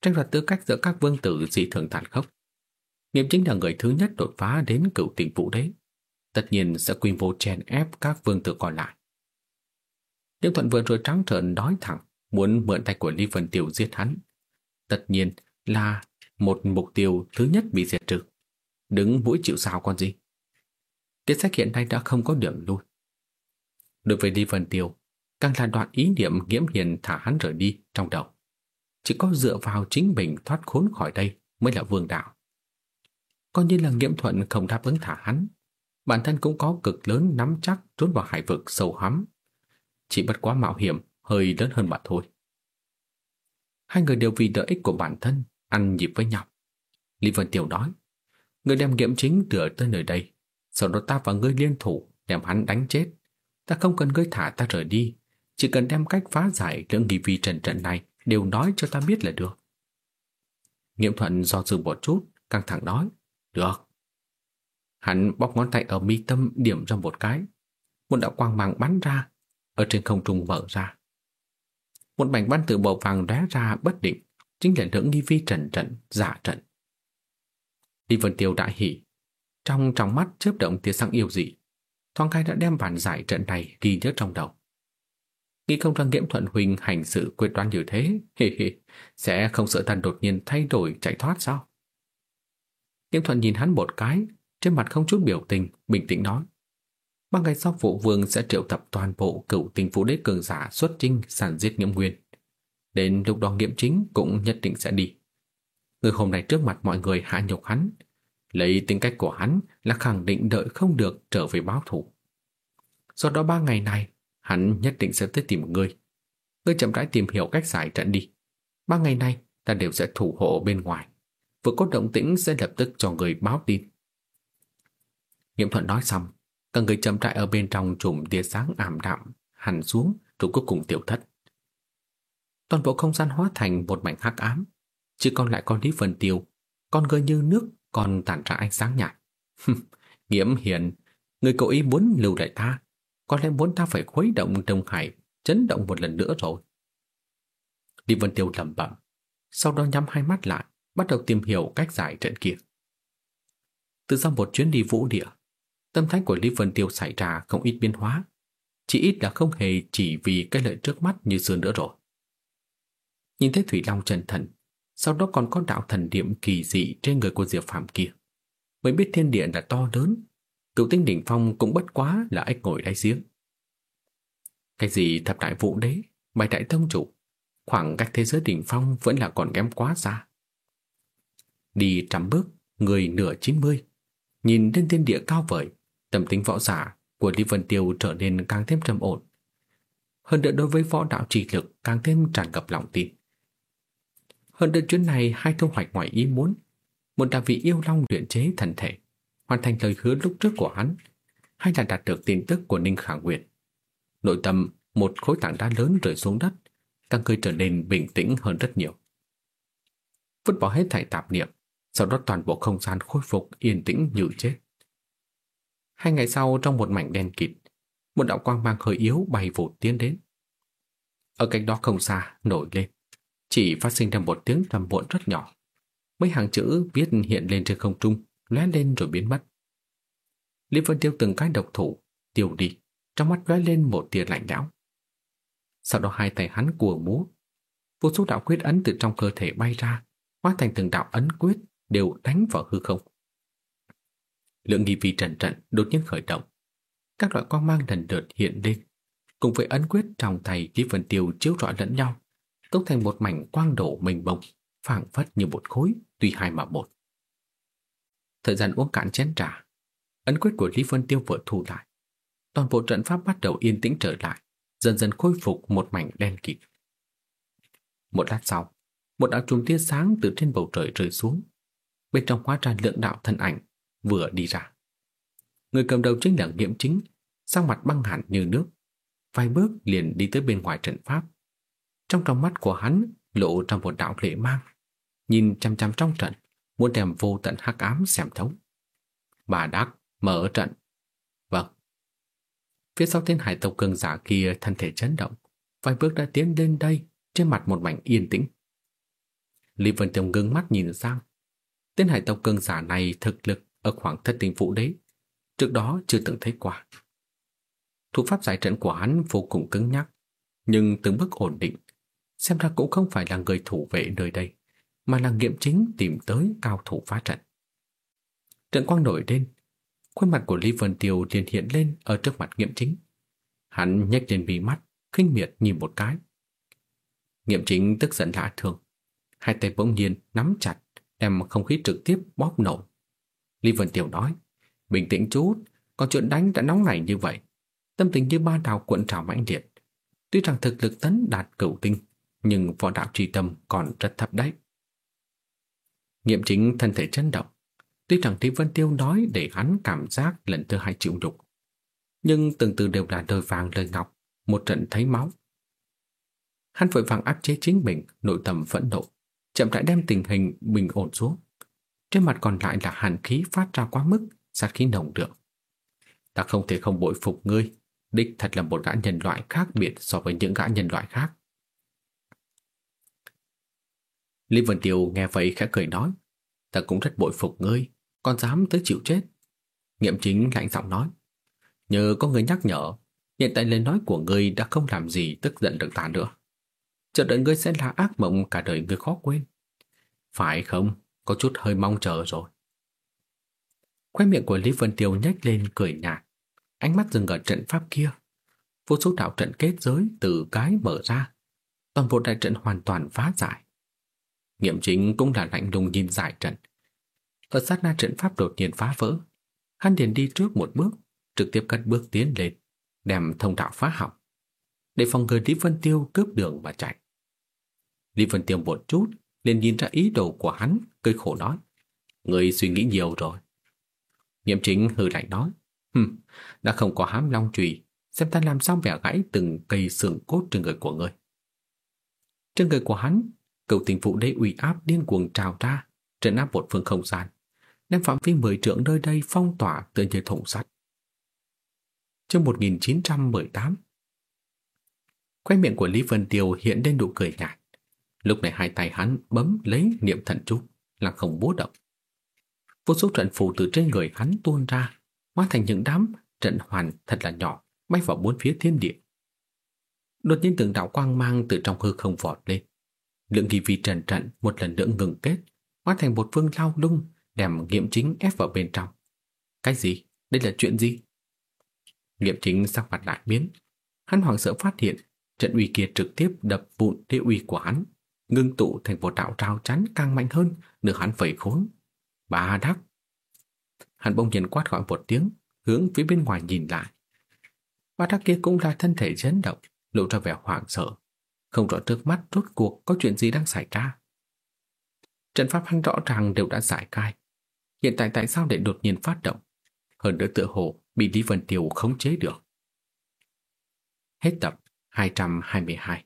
Tranh đoạt tư cách giữa các vương tử dị thường tàn khốc. Nghiêm chính là người thứ nhất đột phá đến cửu tình vũ đế. Tất nhiên sẽ quy mô chèn ép các vương tử còn lại. Nghiêm Thuận vừa rồi trắng trợn nói thẳng muốn mượn tay của Lý Vân Tiểu giết hắn. Tất nhiên là một mục tiêu thứ nhất bị diệt trừ. Đứng mũi chịu sao con gì? Kế sách hiện nay đã không có điểm lui. Đối với Lý Vân Tiểu, càng là đoạn ý niệm nghiễm hiền thả hắn rời đi trong đầu. Chỉ có dựa vào chính mình thoát khốn khỏi đây mới là vương đạo. Coi như là nghiễm thuận không đáp ứng thả hắn, bản thân cũng có cực lớn nắm chắc trốn vào hải vực sâu hắm. Chỉ bất quá mạo hiểm hơi lớn hơn mà thôi. Hai người đều vì lợi ích của bản thân ăn nhịp với nhau. Lý Vân tiểu nói, người đem nghiệm chính đưa tới nơi đây, sau đó ta và ngươi liên thủ đem hắn đánh chết. Ta không cần ngươi thả ta rời đi, chỉ cần đem cách phá giải lưỡng nghi vi trần trận này đều nói cho ta biết là được. Nghiệm thuận do dự một chút, căng thẳng nói, được. Hắn bóp ngón tay ở mi tâm điểm ra một cái, một đạo quang mang bắn ra, ở trên không trung mở ra. Một mảnh văn tự màu vàng lóe ra bất định, chính là lưỡng nghi vi trần trận, giả dạ trận. Lý Vân Tiêu đại hỉ, trong trong mắt chớp động tia sáng yêu dị, thoáng cái đã đem bản giải trận này ghi nhớ trong đầu. Nghĩ không rằng Nghiễm Thuận Huynh hành sự quyết đoán như thế, hề hề, sẽ không sợ thần đột nhiên thay đổi chạy thoát sao? Nghiễm Thuận nhìn hắn một cái, trên mặt không chút biểu tình, bình tĩnh nói. Ba ngày sau phụ vương sẽ triệu tập toàn bộ cựu tình phủ đế cường giả xuất chinh sản giết nghiễm nguyên. Đến lúc đó nghiễm chính cũng nhất định sẽ đi. Người hôm nay trước mặt mọi người hạ nhục hắn, lấy tính cách của hắn là khẳng định đợi không được trở về báo thù. Do đó ba ngày này, hắn nhất định sẽ tới tìm ngươi. Ngươi chậm rãi tìm hiểu cách giải trận đi. Ba ngày này, ta đều sẽ thủ hộ bên ngoài. Vừa có động tĩnh sẽ lập tức cho người báo tin. Nghiệm thuận nói xong, các người chậm trại ở bên trong chùm tia sáng ảm đạm, hẳn xuống rồi cuối cùng tiểu thất. Toàn bộ không gian hóa thành một mảnh hắc ám, chỉ còn lại con Lý Vân Tiêu, con người như nước còn tản ra ánh sáng nhạt. Nghiễm hiền, người cố ý muốn lưu lại ta, có lẽ muốn ta phải khuấy động Đông Hải, chấn động một lần nữa rồi. Lý Vân Tiêu lẩm bẩm, sau đó nhắm hai mắt lại, bắt đầu tìm hiểu cách giải trận kia. Từ sau một chuyến đi vũ địa, tâm thái của Lý Vân Tiêu xảy ra không ít biến hóa, chỉ ít là không hề chỉ vì cái lợi trước mắt như xưa nữa rồi. Nhìn thấy Thủy Long Trần Thần, sau đó còn có đạo thần điểm kỳ dị trên người của Diệp Phạm kia. Mới biết thiên địa là to lớn, cựu tinh đỉnh phong cũng bất quá là ếch ngồi đáy giếng. Cái gì thập đại vũ đế, bài đại tông chủ, khoảng cách thế giới đỉnh phong vẫn là còn kém quá xa. Đi trăm bước, người nửa chín mươi, nhìn lên thiên địa cao vời, tâm tính võ giả của Lý Vân Tiêu trở nên càng thêm trầm ổn. Hơn nữa đối với võ đạo trì lực càng thêm tràn ngập lòng tin. Hơn nữa chuyến này hai thu hoạch ngoài ý muốn, một là vị yêu long luyện chế thần thể, hoàn thành lời hứa lúc trước của hắn, hay là đạt được tin tức của Ninh Khả Nguyệt. Nội tâm một khối tảng đá lớn rơi xuống đất, càng người trở nên bình tĩnh hơn rất nhiều. Vứt bỏ hết thảy tạp niệm, sau đó toàn bộ không gian khôi phục yên tĩnh như chết. Hai ngày sau trong một mảnh đen kịt, một đạo quang mang hơi yếu bay vụt tiến đến. Ở cạnh đó không xa, nổi lên. Chỉ phát sinh ra một tiếng trầm muộn rất nhỏ. Mấy hàng chữ viết hiện lên trên không trung, lóe lên rồi biến mất. Lý Vân Tiêu từng cái độc thủ, tiêu đi, trong mắt lóe lên một tia lạnh lẽo. Sau đó hai tay hắn cùa múa, vô số đạo quyết ấn từ trong cơ thể bay ra, hóa thành từng đạo ấn quyết đều đánh vào hư không. Lượng nghi vi trần trận đột nhiên khởi động. Các loại quang mang lần lượt hiện lên, cùng với ấn quyết trong tay Lý Vân Tiêu chiếu rọi lẫn nhau, cấu thành một mảnh quang đổ mênh mông, phảng phất như một khối, tuy hai mà một. Thời gian uống cạn chén trà, ấn quyết của Lý Vân Tiêu vừa thu lại. Toàn bộ trận pháp bắt đầu yên tĩnh trở lại, dần dần khôi phục một mảnh đen kịt. Một lát sau, một đạo chùm tia sáng từ trên bầu trời rơi xuống. Bên trong hóa ra lượng đạo thân ảnh vừa đi ra. Người cầm đầu chính là Nghiễm Chính, sắc mặt băng hẳn như nước. Vài bước liền đi tới bên ngoài trận pháp. Trong trong mắt của hắn lộ ra một đạo lệ mang, nhìn chăm chăm trong trận, muốn đem vô tận hắc ám xem thấu. Bà Đắc mở trận. Vâng. Phía sau tên hải tộc cường giả kia thân thể chấn động, vài bước đã tiến lên đây, trên mặt một mảnh yên tĩnh. Lý Vân Tông ngưng mắt nhìn sang. Tên hải tộc cường giả này thực lực ở khoảng thất tình phụ đấy, trước đó chưa từng thấy qua. Thủ pháp giải trận của hắn vô cùng cứng nhắc, nhưng từng bước ổn định, xem ra cũng không phải là người thủ vệ nơi đây, mà là nghiệm chính tìm tới cao thủ phá trận. Trận quang nổi lên, khuôn mặt của Lý Vân Tiêu liền hiện lên ở trước mặt nghiệm chính. Hắn nhếch lên mí mắt, khinh miệt nhìn một cái. Nghiệm chính tức giận lạ thường, hai tay bỗng nhiên nắm chặt, đem không khí trực tiếp bóp nổ. Lý Vân Tiêu nói, bình tĩnh chút, còn chuyện đánh đã nóng nảy như vậy. Tâm tình như ba đào cuộn trào mãnh liệt. Tuy rằng thực lực tấn đạt cửu tinh, nhưng võ đạo trì tâm còn rất thấp đấy. Nghiệm chính thân thể chấn động. Tuy rằng Lý Vân Tiêu nói để hắn cảm giác lần thứ hai chịu nhục, nhưng từng từ đều là đời vàng lời ngọc, một trận thấy máu. Hắn vội vàng áp chế chính mình, nội tâm phẫn nộ, chậm rãi đem tình hình bình ổn xuống. Trên mặt còn lại là hàn khí phát ra quá mức, sát khí nồng đượm. Ta không thể không bội phục ngươi, đích thật là một gã nhân loại khác biệt so với những gã nhân loại khác. Lý Vân Tiêu nghe vậy khẽ cười nói, ta cũng rất bội phục ngươi, còn dám tới chịu chết. Nghiệm chính lạnh giọng nói, nhờ có người nhắc nhở, hiện tại lời nói của ngươi đã không làm gì tức giận được ta nữa. Chờ đợi ngươi sẽ là ác mộng cả đời ngươi khó quên. Phải không? Có chút hơi mong chờ rồi. Khoe miệng của Lý Vân Tiêu nhếch lên cười nhạt, ánh mắt dừng ở trận pháp kia. Vô số đạo trận kết giới từ cái mở ra, toàn bộ đại trận hoàn toàn phá giải. Nghiệm chính cũng là lạnh lùng nhìn giải trận. Ở sát na trận pháp đột nhiên phá vỡ, hắn liền đi trước một bước, trực tiếp cất bước tiến lên, đem thông đạo phá hỏng, để phòng ngừa Lý Vân Tiêu cướp đường mà chạy. Lý Vân Tiêu một chút liền nhìn ra ý đồ của hắn, cười khổ nói: "Người suy nghĩ nhiều rồi." Nghiệm chính hừ lạnh nói: "Hừm, đã không có hám long trùy, xem ta làm sao vẻ gãy từng cây xương cốt trên người của ngươi." Trên người của hắn, cầu tình phụ đế uy áp điên cuồng trào ra, trấn áp một phương không gian, đem phạm vi mười trượng nơi đây phong tỏa tựa như thủng sắt. Chương 1918 Khoe miệng của Lý Vân Tiêu hiện lên nụ cười nhạt. Lúc này hai tay hắn bấm lấy niệm thần chú, là không bố động. Vô số trận phù từ trên người hắn tuôn ra, hóa thành những đám trận hoàn thật là nhỏ, bay vào bốn phía thiên địa. Đột nhiên từng đạo quang mang từ trong hư không vọt lên. Lượng kỳ vi trần trận một lần nữa ngừng kết, hóa thành một vương lao lung, đem nghiệm chính ép vào bên trong. Cái gì? Đây là chuyện gì? Nghiệm chính sắc mặt lại biến. Hắn hoảng sợ phát hiện trận uy kia trực tiếp đập vụn đế uy của hắn, ngưng tụ thành một đạo rào chắn càng mạnh hơn, được hắn phẩy khốn. Bà đắc! Hắn bỗng nhiên quát gọi một tiếng, hướng phía bên ngoài nhìn lại. Bà đắc kia cũng là thân thể chấn động, lộ ra vẻ hoảng sợ, không rõ trước mắt rốt cuộc có chuyện gì đang xảy ra. Trận pháp hắn rõ ràng đều đã giải khai. Hiện tại tại sao để đột nhiên phát động? Hơn nữa tựa hồ bị Lý Vân Tiêu khống chế được. Hết tập 222